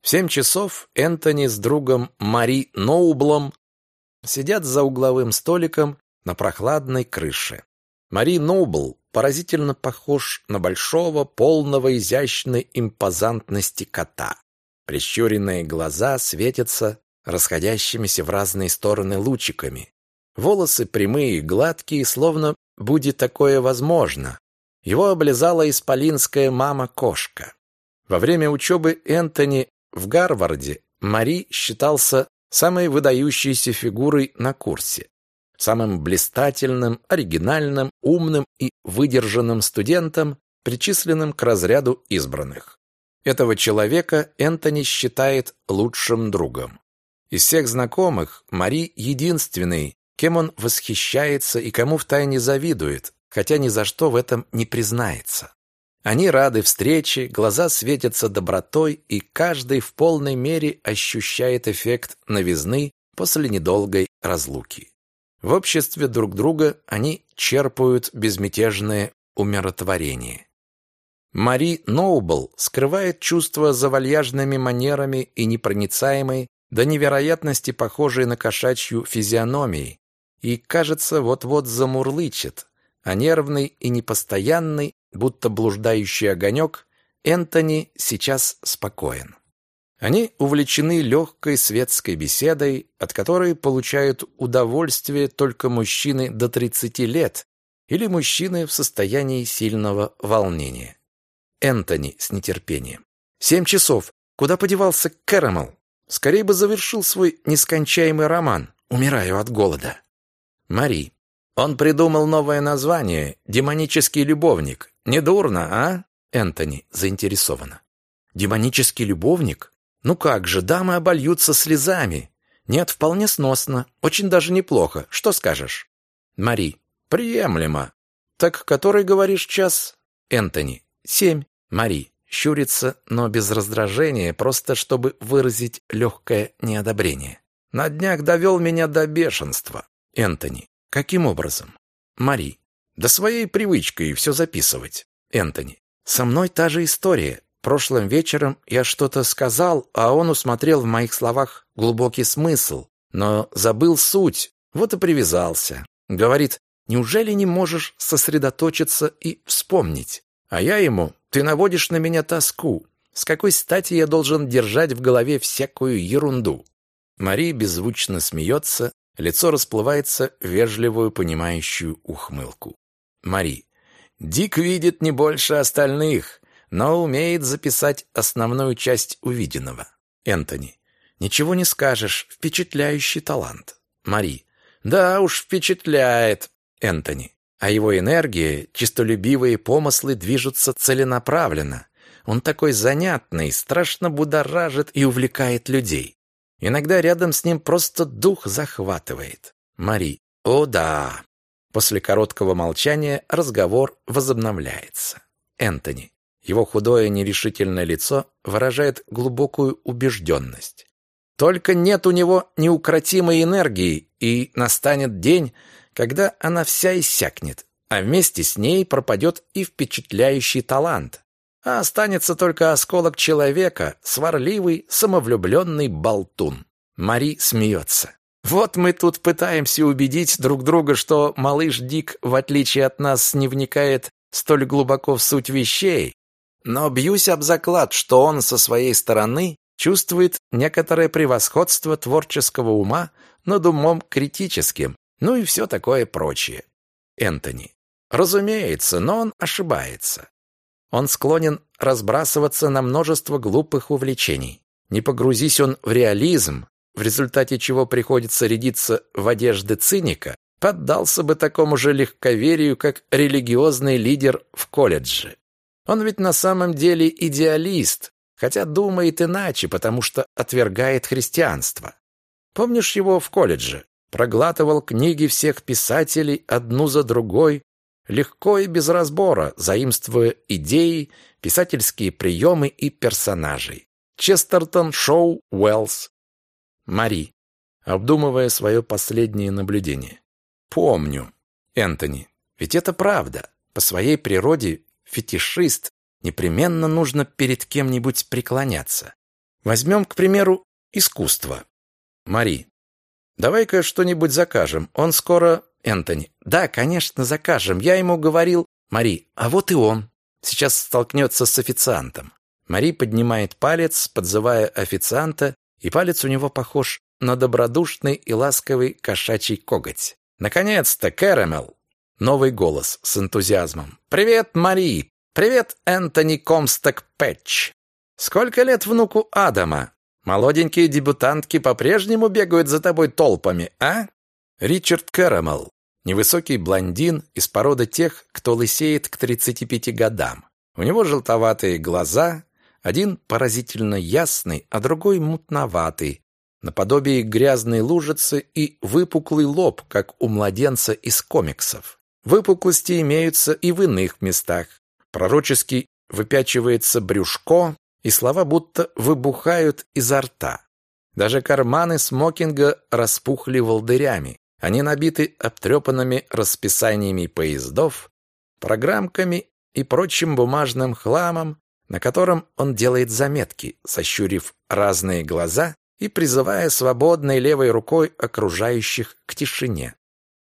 В семь часов Энтони с другом Мари Ноублом сидят за угловым столиком на прохладной крыше. Мари Ноубл поразительно похож на большого, полного, изящной импозантности кота. Прищуренные глаза светятся расходящимися в разные стороны лучиками. Волосы прямые и гладкие, словно будет такое возможно. Его облизала исполинская мама-кошка. Во время учебы Энтони в Гарварде Мари считался самой выдающейся фигурой на курсе, самым блистательным, оригинальным, умным и выдержанным студентом, причисленным к разряду избранных. Этого человека Энтони считает лучшим другом. Из всех знакомых Мари единственный, кем он восхищается и кому втайне завидует, хотя ни за что в этом не признается. Они рады встрече, глаза светятся добротой, и каждый в полной мере ощущает эффект новизны после недолгой разлуки. В обществе друг друга они черпают безмятежное умиротворение. Мари Ноубл скрывает чувство за вальяжными манерами и непроницаемой, до невероятности похожей на кошачью физиономией, и, кажется, вот-вот замурлычет, а нервный и непостоянный будто блуждающий огонек, Энтони сейчас спокоен. Они увлечены легкой светской беседой, от которой получают удовольствие только мужчины до 30 лет или мужчины в состоянии сильного волнения. Энтони с нетерпением. «Семь часов. Куда подевался Кэрэмэл? Скорее бы завершил свой нескончаемый роман. Умираю от голода». Мари. Он придумал новое название «Демонический любовник». Недурно, а? Энтони заинтересованно. «Демонический любовник? Ну как же, дамы обольются слезами. Нет, вполне сносно. Очень даже неплохо. Что скажешь? Мари. Приемлемо. Так который, говоришь, час? Энтони. Семь. Мари. Щурится, но без раздражения, просто чтобы выразить легкое неодобрение. На днях довел меня до бешенства. Энтони. Каким образом? Мари. Да своей привычкой все записывать. Энтони. Со мной та же история. Прошлым вечером я что-то сказал, а он усмотрел в моих словах глубокий смысл, но забыл суть, вот и привязался. Говорит, неужели не можешь сосредоточиться и вспомнить? А я ему, ты наводишь на меня тоску. С какой стати я должен держать в голове всякую ерунду? Мари беззвучно смеется, лицо расплывается в вежливую понимающую ухмылку. Мари. Дик видит не больше остальных но умеет записать основную часть увиденного. Энтони. Ничего не скажешь, впечатляющий талант. Мари. Да уж, впечатляет. Энтони. А его энергия, чистолюбивые помыслы движутся целенаправленно. Он такой занятный, страшно будоражит и увлекает людей. Иногда рядом с ним просто дух захватывает. Мари. О да. После короткого молчания разговор возобновляется. Энтони. Его худое нерешительное лицо выражает глубокую убежденность. Только нет у него неукротимой энергии, и настанет день, когда она вся иссякнет, а вместе с ней пропадет и впечатляющий талант. А останется только осколок человека, сварливый, самовлюбленный болтун. Мари смеется. Вот мы тут пытаемся убедить друг друга, что малыш Дик, в отличие от нас, не вникает столь глубоко в суть вещей, но бьюсь об заклад, что он со своей стороны чувствует некоторое превосходство творческого ума над умом критическим, ну и все такое прочее. Энтони. Разумеется, но он ошибается. Он склонен разбрасываться на множество глупых увлечений. Не погрузись он в реализм, в результате чего приходится рядиться в одежды циника, поддался бы такому же легковерию, как религиозный лидер в колледже. Он ведь на самом деле идеалист, хотя думает иначе, потому что отвергает христианство. Помнишь его в колледже? Проглатывал книги всех писателей одну за другой, легко и без разбора, заимствуя идеи, писательские приемы и персонажей. Честертон, Шоу, Уэллс. Мари, обдумывая свое последнее наблюдение. Помню. Энтони, ведь это правда. По своей природе фетишист, непременно нужно перед кем-нибудь преклоняться. Возьмем, к примеру, искусство. Мари, давай-ка что-нибудь закажем. Он скоро... Энтони, да, конечно, закажем. Я ему говорил... Мари, а вот и он. Сейчас столкнется с официантом. Мари поднимает палец, подзывая официанта, и палец у него похож на добродушный и ласковый кошачий коготь. Наконец-то, Кэрэмэл! Новый голос с энтузиазмом. «Привет, Мари! Привет, Энтони Комсток Пэтч! Сколько лет внуку Адама? Молоденькие дебютантки по-прежнему бегают за тобой толпами, а?» Ричард Кэрэмэл. Невысокий блондин из породы тех, кто лысеет к 35 годам. У него желтоватые глаза, один поразительно ясный, а другой мутноватый, наподобие грязной лужицы и выпуклый лоб, как у младенца из комиксов. Выпуклости имеются и в иных местах. Пророчески выпячивается брюшко, и слова будто выбухают изо рта. Даже карманы смокинга распухли волдырями. Они набиты обтрепанными расписаниями поездов, программками и прочим бумажным хламом, на котором он делает заметки, сощурив разные глаза и призывая свободной левой рукой окружающих к тишине.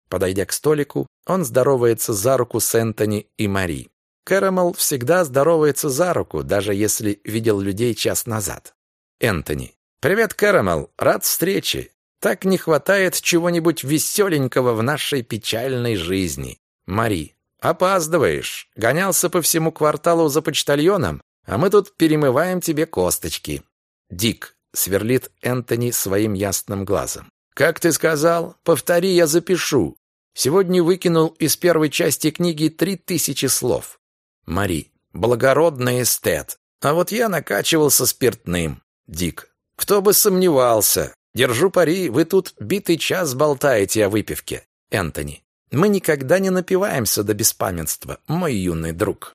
Подойдя к столику, он здоровается за руку с Энтони и Мари. Кэрэмэл всегда здоровается за руку, даже если видел людей час назад. Энтони. «Привет, Кэрэмэл. Рад встрече. Так не хватает чего-нибудь веселенького в нашей печальной жизни. Мари. Опаздываешь. Гонялся по всему кварталу за почтальоном, а мы тут перемываем тебе косточки. Дик. Сверлит Энтони своим ясным глазом. «Как ты сказал? Повтори, я запишу. Сегодня выкинул из первой части книги три тысячи слов. Мари. Благородный эстет. А вот я накачивался спиртным. Дик. Кто бы сомневался. Держу пари, вы тут битый час болтаете о выпивке. Энтони. Мы никогда не напиваемся до беспамятства, мой юный друг.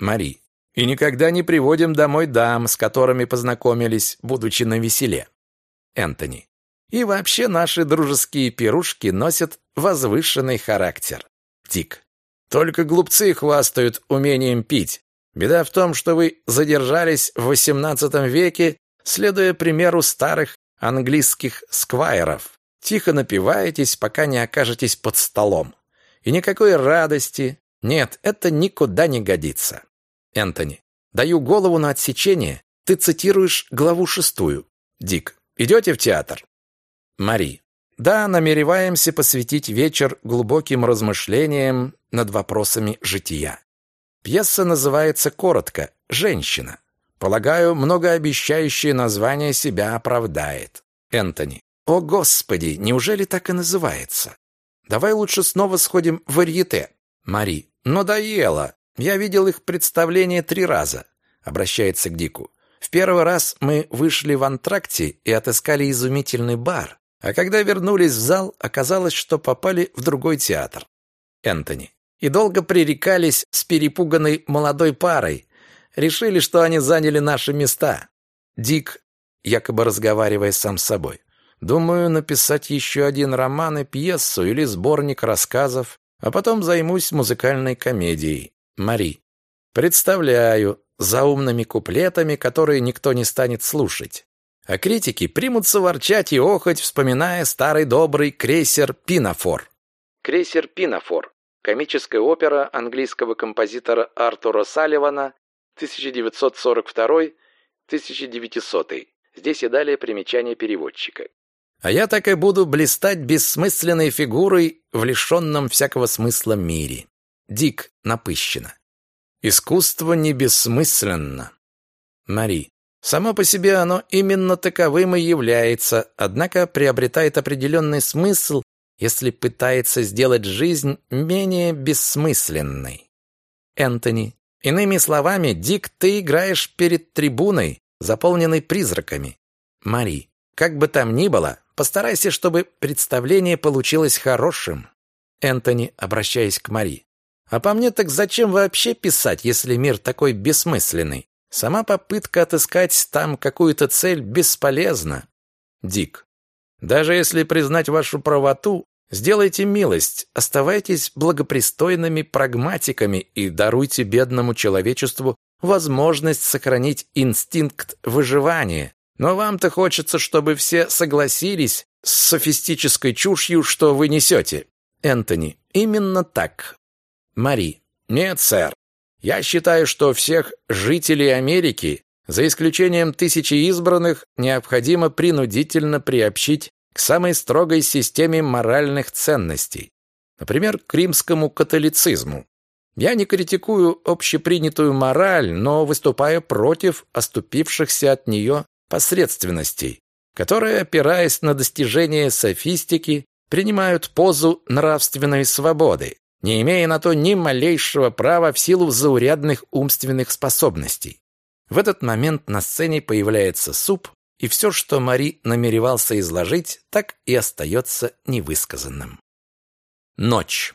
Мари. И никогда не приводим домой дам, с которыми познакомились, будучи на веселе. Энтони. И вообще наши дружеские пирушки носят возвышенный характер. Дик. Только глупцы хвастают умением пить. Беда в том, что вы задержались в XVIII веке, следуя примеру старых английских сквайров. Тихо напиваетесь, пока не окажетесь под столом. И никакой радости. Нет, это никуда не годится. Энтони. Даю голову на отсечение. Ты цитируешь главу шестую. Дик. Идете в театр? Мари. Да, намереваемся посвятить вечер глубоким размышлениям над вопросами жития. Пьеса называется коротко «Женщина». Полагаю, многообещающее название себя оправдает. Энтони. О, Господи, неужели так и называется? Давай лучше снова сходим в варьете. Мари. Надоело. Я видел их представление три раза. Обращается к Дику. В первый раз мы вышли в антракте и отыскали изумительный бар. А когда вернулись в зал, оказалось, что попали в другой театр. Энтони. И долго пререкались с перепуганной молодой парой. Решили, что они заняли наши места. Дик, якобы разговаривая сам с собой. Думаю, написать еще один роман и пьесу или сборник рассказов, а потом займусь музыкальной комедией. Мари. Представляю, за умными куплетами, которые никто не станет слушать а критики примутся ворчать и охоть, вспоминая старый добрый крейсер «Пинафор». Крейсер «Пинафор» — комическая опера английского композитора Артура Салливана 1942-1900. Здесь и далее примечание переводчика. А я так и буду блистать бессмысленной фигурой в лишенном всякого смысла мире. Дик напыщенно. Искусство не бессмысленно. Мари. Само по себе оно именно таковым и является, однако приобретает определенный смысл, если пытается сделать жизнь менее бессмысленной. Энтони. Иными словами, Дик, ты играешь перед трибуной, заполненной призраками. Мари. Как бы там ни было, постарайся, чтобы представление получилось хорошим. Энтони, обращаясь к Мари. А по мне так зачем вообще писать, если мир такой бессмысленный? Сама попытка отыскать там какую-то цель бесполезна. Дик. Даже если признать вашу правоту, сделайте милость, оставайтесь благопристойными прагматиками и даруйте бедному человечеству возможность сохранить инстинкт выживания. Но вам-то хочется, чтобы все согласились с софистической чушью, что вы несете. Энтони. Именно так. Мари. Нет, сэр. Я считаю, что всех жителей Америки, за исключением тысячи избранных, необходимо принудительно приобщить к самой строгой системе моральных ценностей, например, к римскому католицизму. Я не критикую общепринятую мораль, но выступаю против оступившихся от нее посредственностей, которые, опираясь на достижения софистики, принимают позу нравственной свободы не имея на то ни малейшего права в силу заурядных умственных способностей. В этот момент на сцене появляется суп, и все, что Мари намеревался изложить, так и остается невысказанным. Ночь.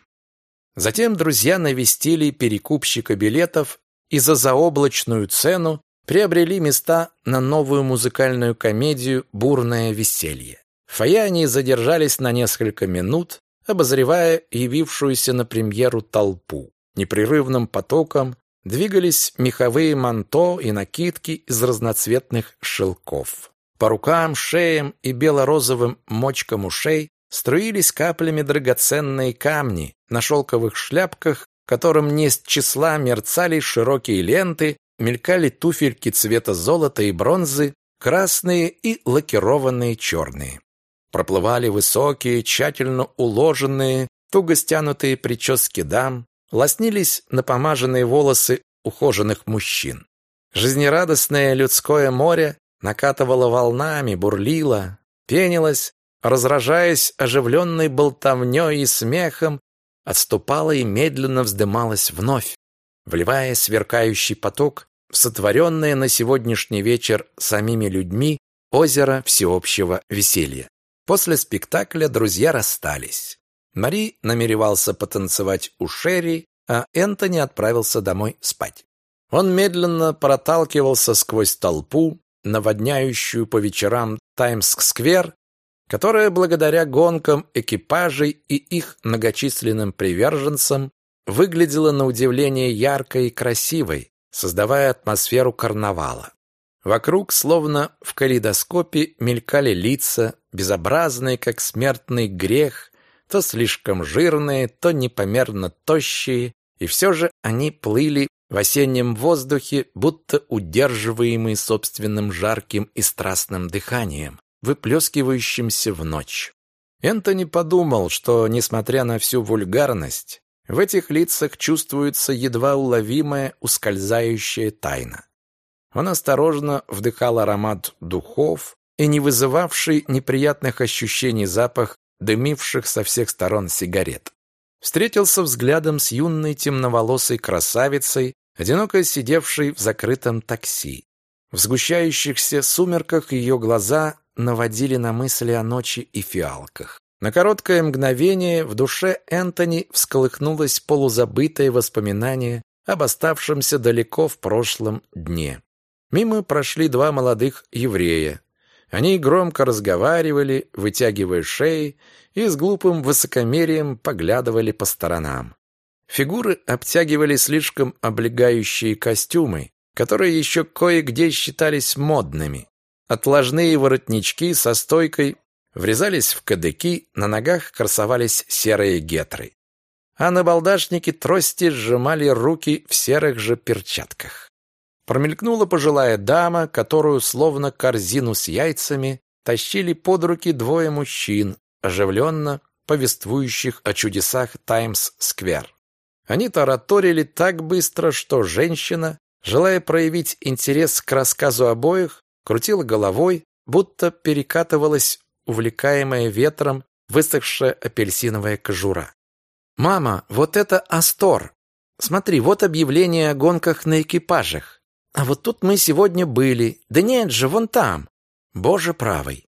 Затем друзья навестили перекупщика билетов и за заоблачную цену приобрели места на новую музыкальную комедию «Бурное веселье». В фойе они задержались на несколько минут, обозревая явившуюся на премьеру толпу. Непрерывным потоком двигались меховые манто и накидки из разноцветных шелков. По рукам, шеям и бело-розовым мочкам ушей струились каплями драгоценные камни, на шелковых шляпках, которым не с числа мерцали широкие ленты, мелькали туфельки цвета золота и бронзы, красные и лакированные черные. Проплывали высокие, тщательно уложенные, туго стянутые прически дам, лоснились напомаженные волосы ухоженных мужчин. Жизнерадостное людское море накатывало волнами, бурлило, пенилось, разражаясь оживленной болтовней и смехом, отступало и медленно вздымалось вновь, вливая сверкающий поток в сотворенное на сегодняшний вечер самими людьми озеро всеобщего веселья. После спектакля друзья расстались. Мари намеревался потанцевать у Шерри, а Энтони отправился домой спать. Он медленно проталкивался сквозь толпу, наводняющую по вечерам Таймс-сквер, которая благодаря гонкам экипажей и их многочисленным приверженцам выглядела на удивление яркой и красивой, создавая атмосферу карнавала. Вокруг, словно в калейдоскопе, мелькали лица, безобразные, как смертный грех, то слишком жирные, то непомерно тощие, и все же они плыли в осеннем воздухе, будто удерживаемые собственным жарким и страстным дыханием, выплескивающимся в ночь. Энтони подумал, что, несмотря на всю вульгарность, в этих лицах чувствуется едва уловимая ускользающая тайна. Он осторожно вдыхал аромат духов и не вызывавший неприятных ощущений запах дымивших со всех сторон сигарет. Встретился взглядом с юной темноволосой красавицей, одиноко сидевшей в закрытом такси. В сгущающихся сумерках ее глаза наводили на мысли о ночи и фиалках. На короткое мгновение в душе Энтони всколыхнулось полузабытое воспоминание об оставшемся далеко в прошлом дне. Мимо прошли два молодых еврея. Они громко разговаривали, вытягивая шеи, и с глупым высокомерием поглядывали по сторонам. Фигуры обтягивали слишком облегающие костюмы, которые еще кое-где считались модными. Отложные воротнички со стойкой врезались в кадыки, на ногах красовались серые гетры. А на балдашнике трости сжимали руки в серых же перчатках. Промелькнула пожилая дама, которую, словно корзину с яйцами, тащили под руки двое мужчин, оживленно повествующих о чудесах Таймс-сквер. Они тараторили так быстро, что женщина, желая проявить интерес к рассказу обоих, крутила головой, будто перекатывалась увлекаемая ветром высохшая апельсиновая кожура. «Мама, вот это Астор! Смотри, вот объявление о гонках на экипажах. А вот тут мы сегодня были. Да нет же, вон там. Боже правый!»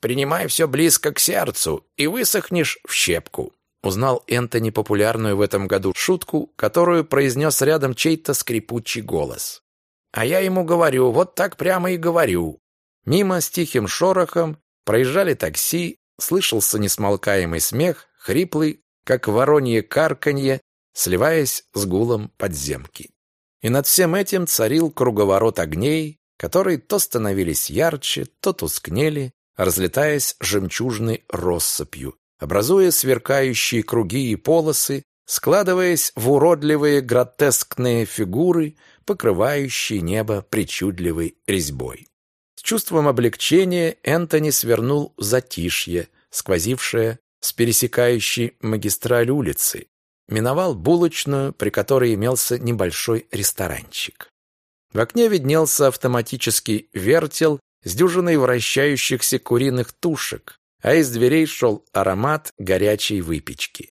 «Принимай все близко к сердцу, и высохнешь в щепку», узнал Энтони популярную в этом году шутку, которую произнес рядом чей-то скрипучий голос. А я ему говорю, вот так прямо и говорю. Мимо с тихим шорохом проезжали такси, слышался несмолкаемый смех, хриплый, как воронье карканье, сливаясь с гулом подземки. И над всем этим царил круговорот огней, которые то становились ярче, то тускнели, разлетаясь жемчужной россыпью, образуя сверкающие круги и полосы, складываясь в уродливые гротескные фигуры, покрывающие небо причудливой резьбой. С чувством облегчения Энтони свернул в затишье, сквозившее с пересекающей магистраль улицы, миновал булочную, при которой имелся небольшой ресторанчик. В окне виднелся автоматический вертел с дюжиной вращающихся куриных тушек, а из дверей шел аромат горячей выпечки.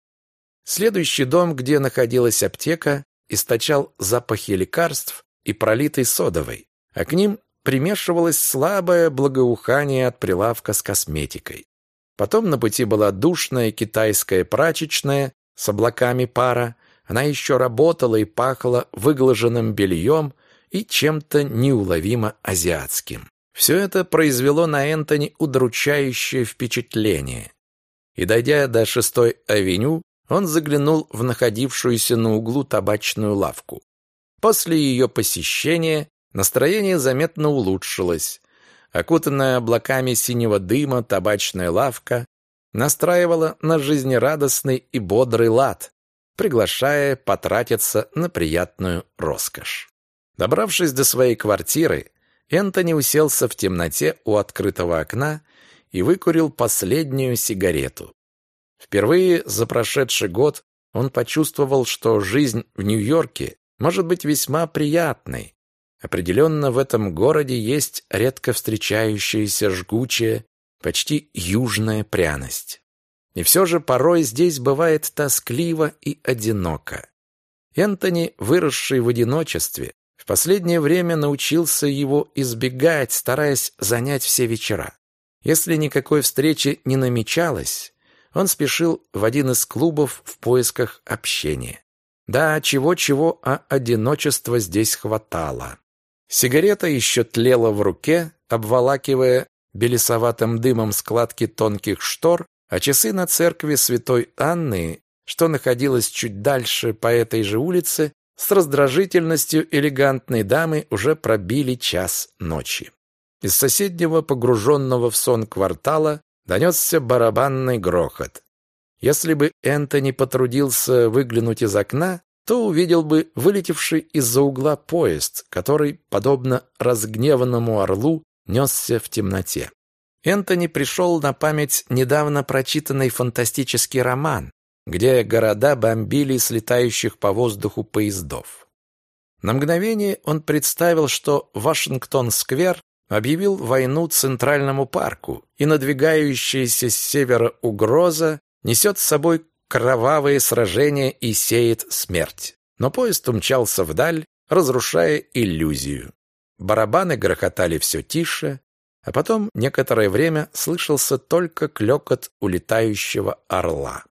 Следующий дом, где находилась аптека, источал запахи лекарств и пролитой содовой, а к ним примешивалось слабое благоухание от прилавка с косметикой. Потом на пути была душная китайская прачечная с облаками пара. Она еще работала и пахла выглаженным бельем и чем-то неуловимо азиатским. Все это произвело на Энтони удручающее впечатление. И дойдя до шестой авеню, он заглянул в находившуюся на углу табачную лавку. После ее посещения настроение заметно улучшилось. Окутанная облаками синего дыма табачная лавка настраивала на жизнерадостный и бодрый лад, приглашая потратиться на приятную роскошь. Добравшись до своей квартиры, Энтони уселся в темноте у открытого окна и выкурил последнюю сигарету. Впервые за прошедший год он почувствовал, что жизнь в Нью-Йорке может быть весьма приятной. Определенно в этом городе есть редко встречающаяся жгучая, почти южная пряность. И все же порой здесь бывает тоскливо и одиноко. Энтони, выросший в одиночестве, в последнее время научился его избегать, стараясь занять все вечера. Если никакой встречи не намечалось, он спешил в один из клубов в поисках общения. Да, чего-чего, а одиночества здесь хватало. Сигарета еще тлела в руке, обволакивая белесоватым дымом складки тонких штор, а часы на церкви святой Анны, что находилась чуть дальше по этой же улице, с раздражительностью элегантной дамы уже пробили час ночи. Из соседнего погруженного в сон квартала донесся барабанный грохот. Если бы Энтони потрудился выглянуть из окна, то увидел бы вылетевший из-за угла поезд, который, подобно разгневанному орлу, несся в темноте. Энтони пришел на память недавно прочитанный фантастический роман, где города бомбили с летающих по воздуху поездов. На мгновение он представил, что Вашингтон-сквер объявил войну Центральному парку, и надвигающаяся с севера угроза несет с собой кровавые сражения и сеет смерть. Но поезд умчался вдаль, разрушая иллюзию. Барабаны грохотали все тише, а потом некоторое время слышался только клекот улетающего орла.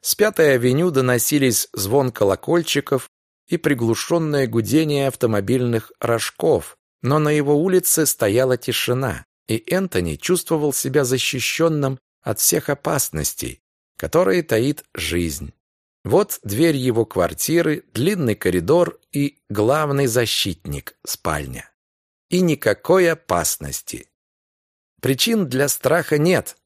С Пятой авеню доносились звон колокольчиков и приглушенное гудение автомобильных рожков, но на его улице стояла тишина, и Энтони чувствовал себя защищенным от всех опасностей, которые таит жизнь. Вот дверь его квартиры, длинный коридор и главный защитник – спальня. И никакой опасности. Причин для страха нет.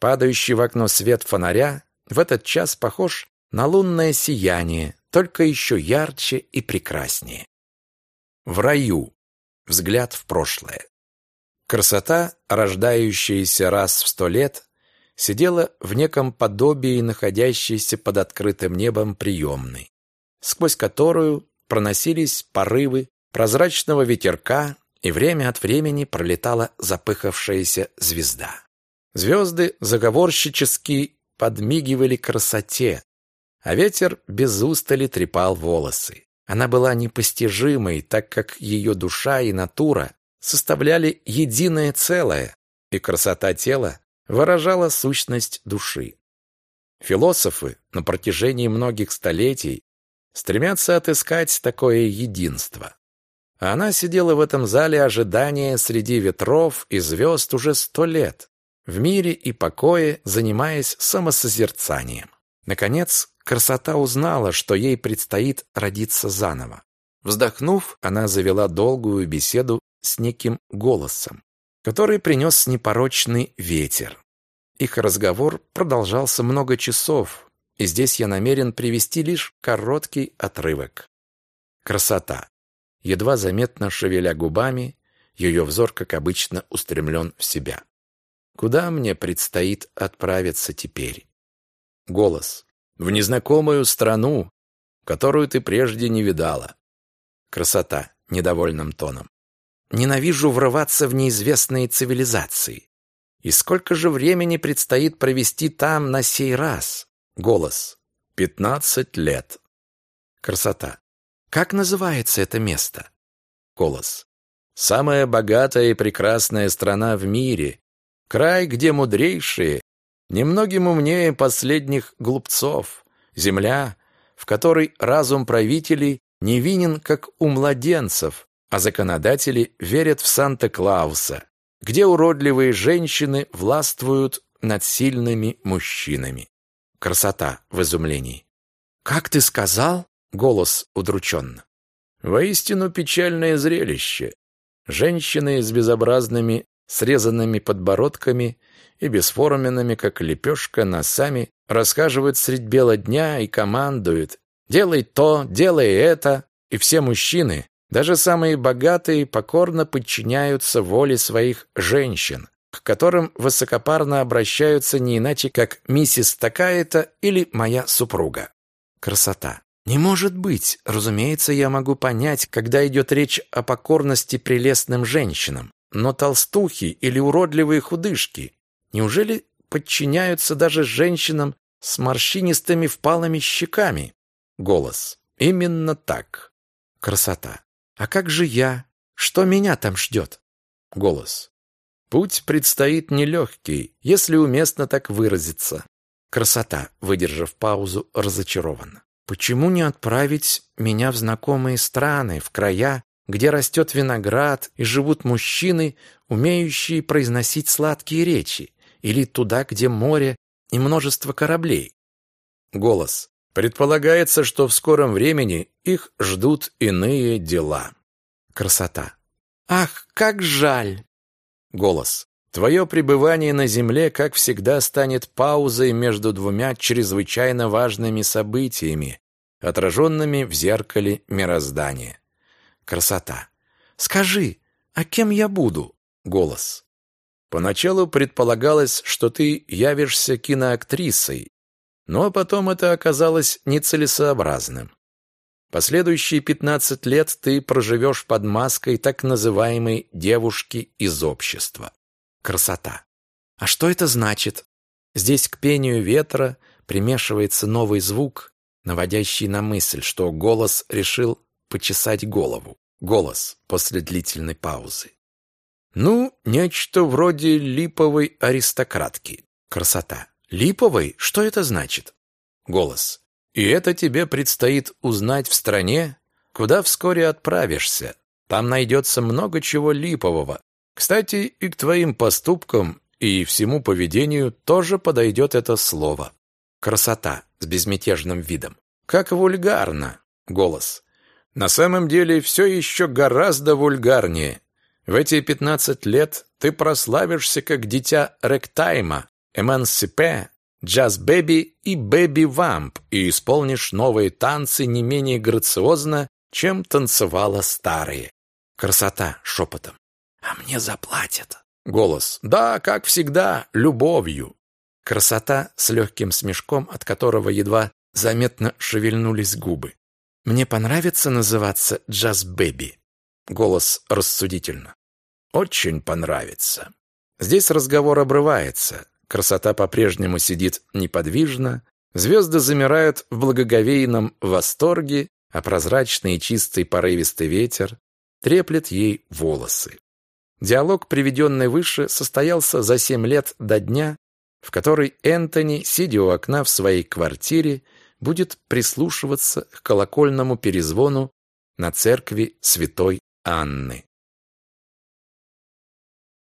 Падающий в окно свет фонаря в этот час похож на лунное сияние, только еще ярче и прекраснее. В раю. Взгляд в прошлое. Красота, рождающаяся раз в сто лет, сидела в неком подобии находящейся под открытым небом приемной, сквозь которую проносились порывы прозрачного ветерка, и время от времени пролетала запыхавшаяся звезда. Звезды заговорщически подмигивали красоте, а ветер без устали трепал волосы. Она была непостижимой, так как ее душа и натура составляли единое целое, и красота тела выражала сущность души. Философы на протяжении многих столетий стремятся отыскать такое единство. Она сидела в этом зале ожидания среди ветров и звезд уже сто лет, в мире и покое занимаясь самосозерцанием. Наконец, Красота узнала, что ей предстоит родиться заново. Вздохнув, она завела долгую беседу с неким голосом, который принес непорочный ветер. Их разговор продолжался много часов, и здесь я намерен привести лишь короткий отрывок. Красота. Едва заметно шевеля губами, ее взор, как обычно, устремлен в себя. Куда мне предстоит отправиться теперь? Голос в незнакомую страну, которую ты прежде не видала. Красота недовольным тоном. Ненавижу врываться в неизвестные цивилизации. И сколько же времени предстоит провести там на сей раз? Голос. Пятнадцать лет. Красота. Как называется это место? Голос. Самая богатая и прекрасная страна в мире. Край, где мудрейшие Немногим умнее последних глупцов. Земля, в которой разум правителей невинен, как у младенцев, а законодатели верят в Санта-Клауса, где уродливые женщины властвуют над сильными мужчинами. Красота в изумлении. «Как ты сказал?» — голос удрученно. «Воистину печальное зрелище. Женщины с безобразными срезанными подбородками и бесформенными, как лепешка, носами, расхаживают средь бела дня и командуют «делай то, делай это», и все мужчины, Даже самые богатые покорно подчиняются воле своих женщин, к которым высокопарно обращаются не иначе, как миссис такая-то или моя супруга. Красота. Не может быть. Разумеется, я могу понять, когда идет речь о покорности прелестным женщинам. Но толстухи или уродливые худышки, неужели подчиняются даже женщинам с морщинистыми впалыми щеками? Голос. Именно так. Красота. А как же я? Что меня там ждет? Голос. Путь предстоит нелегкий, если уместно так выразиться. Красота, выдержав паузу, разочарованно. Почему не отправить меня в знакомые страны, в края, где растет виноград и живут мужчины, умеющие произносить сладкие речи, или туда, где море и множество кораблей? Голос. Предполагается, что в скором времени их ждут иные дела. Красота. Ах, как жаль! Голос. Твое пребывание на земле, как всегда, станет паузой между двумя чрезвычайно важными событиями, отраженными в зеркале мироздания. Красота. Скажи, а кем я буду? Голос. Поначалу предполагалось, что ты явишься киноактрисой, но потом это оказалось нецелесообразным. Последующие 15 лет ты проживешь под маской так называемой девушки из общества. Красота. А что это значит? Здесь к пению ветра примешивается новый звук, наводящий на мысль, что голос решил почесать голову. Голос после длительной паузы. Ну, нечто вроде липовой аристократки. Красота. Липовой? Что это значит? Голос. И это тебе предстоит узнать в стране, куда вскоре отправишься. Там найдется много чего липового. Кстати, и к твоим поступкам и всему поведению тоже подойдет это слово. Красота с безмятежным видом. Как вульгарно. Голос. На самом деле все еще гораздо вульгарнее. В эти пятнадцать лет ты прославишься как дитя ректайма, эмансипе, джаз-бэби и бэби-вамп и исполнишь новые танцы не менее грациозно, чем танцевала старые. Красота шепотом. А мне заплатят. Голос. Да, как всегда, любовью. Красота с легким смешком, от которого едва заметно шевельнулись губы. Мне понравится называться джаз-бэби. Голос рассудительно. Очень понравится. Здесь разговор обрывается. Красота по-прежнему сидит неподвижно, звезды замирают в благоговейном восторге, а прозрачный и чистый порывистый ветер треплет ей волосы. Диалог, приведенный выше, состоялся за семь лет до дня, в который Энтони, сидя у окна в своей квартире, будет прислушиваться к колокольному перезвону на церкви святой Анны.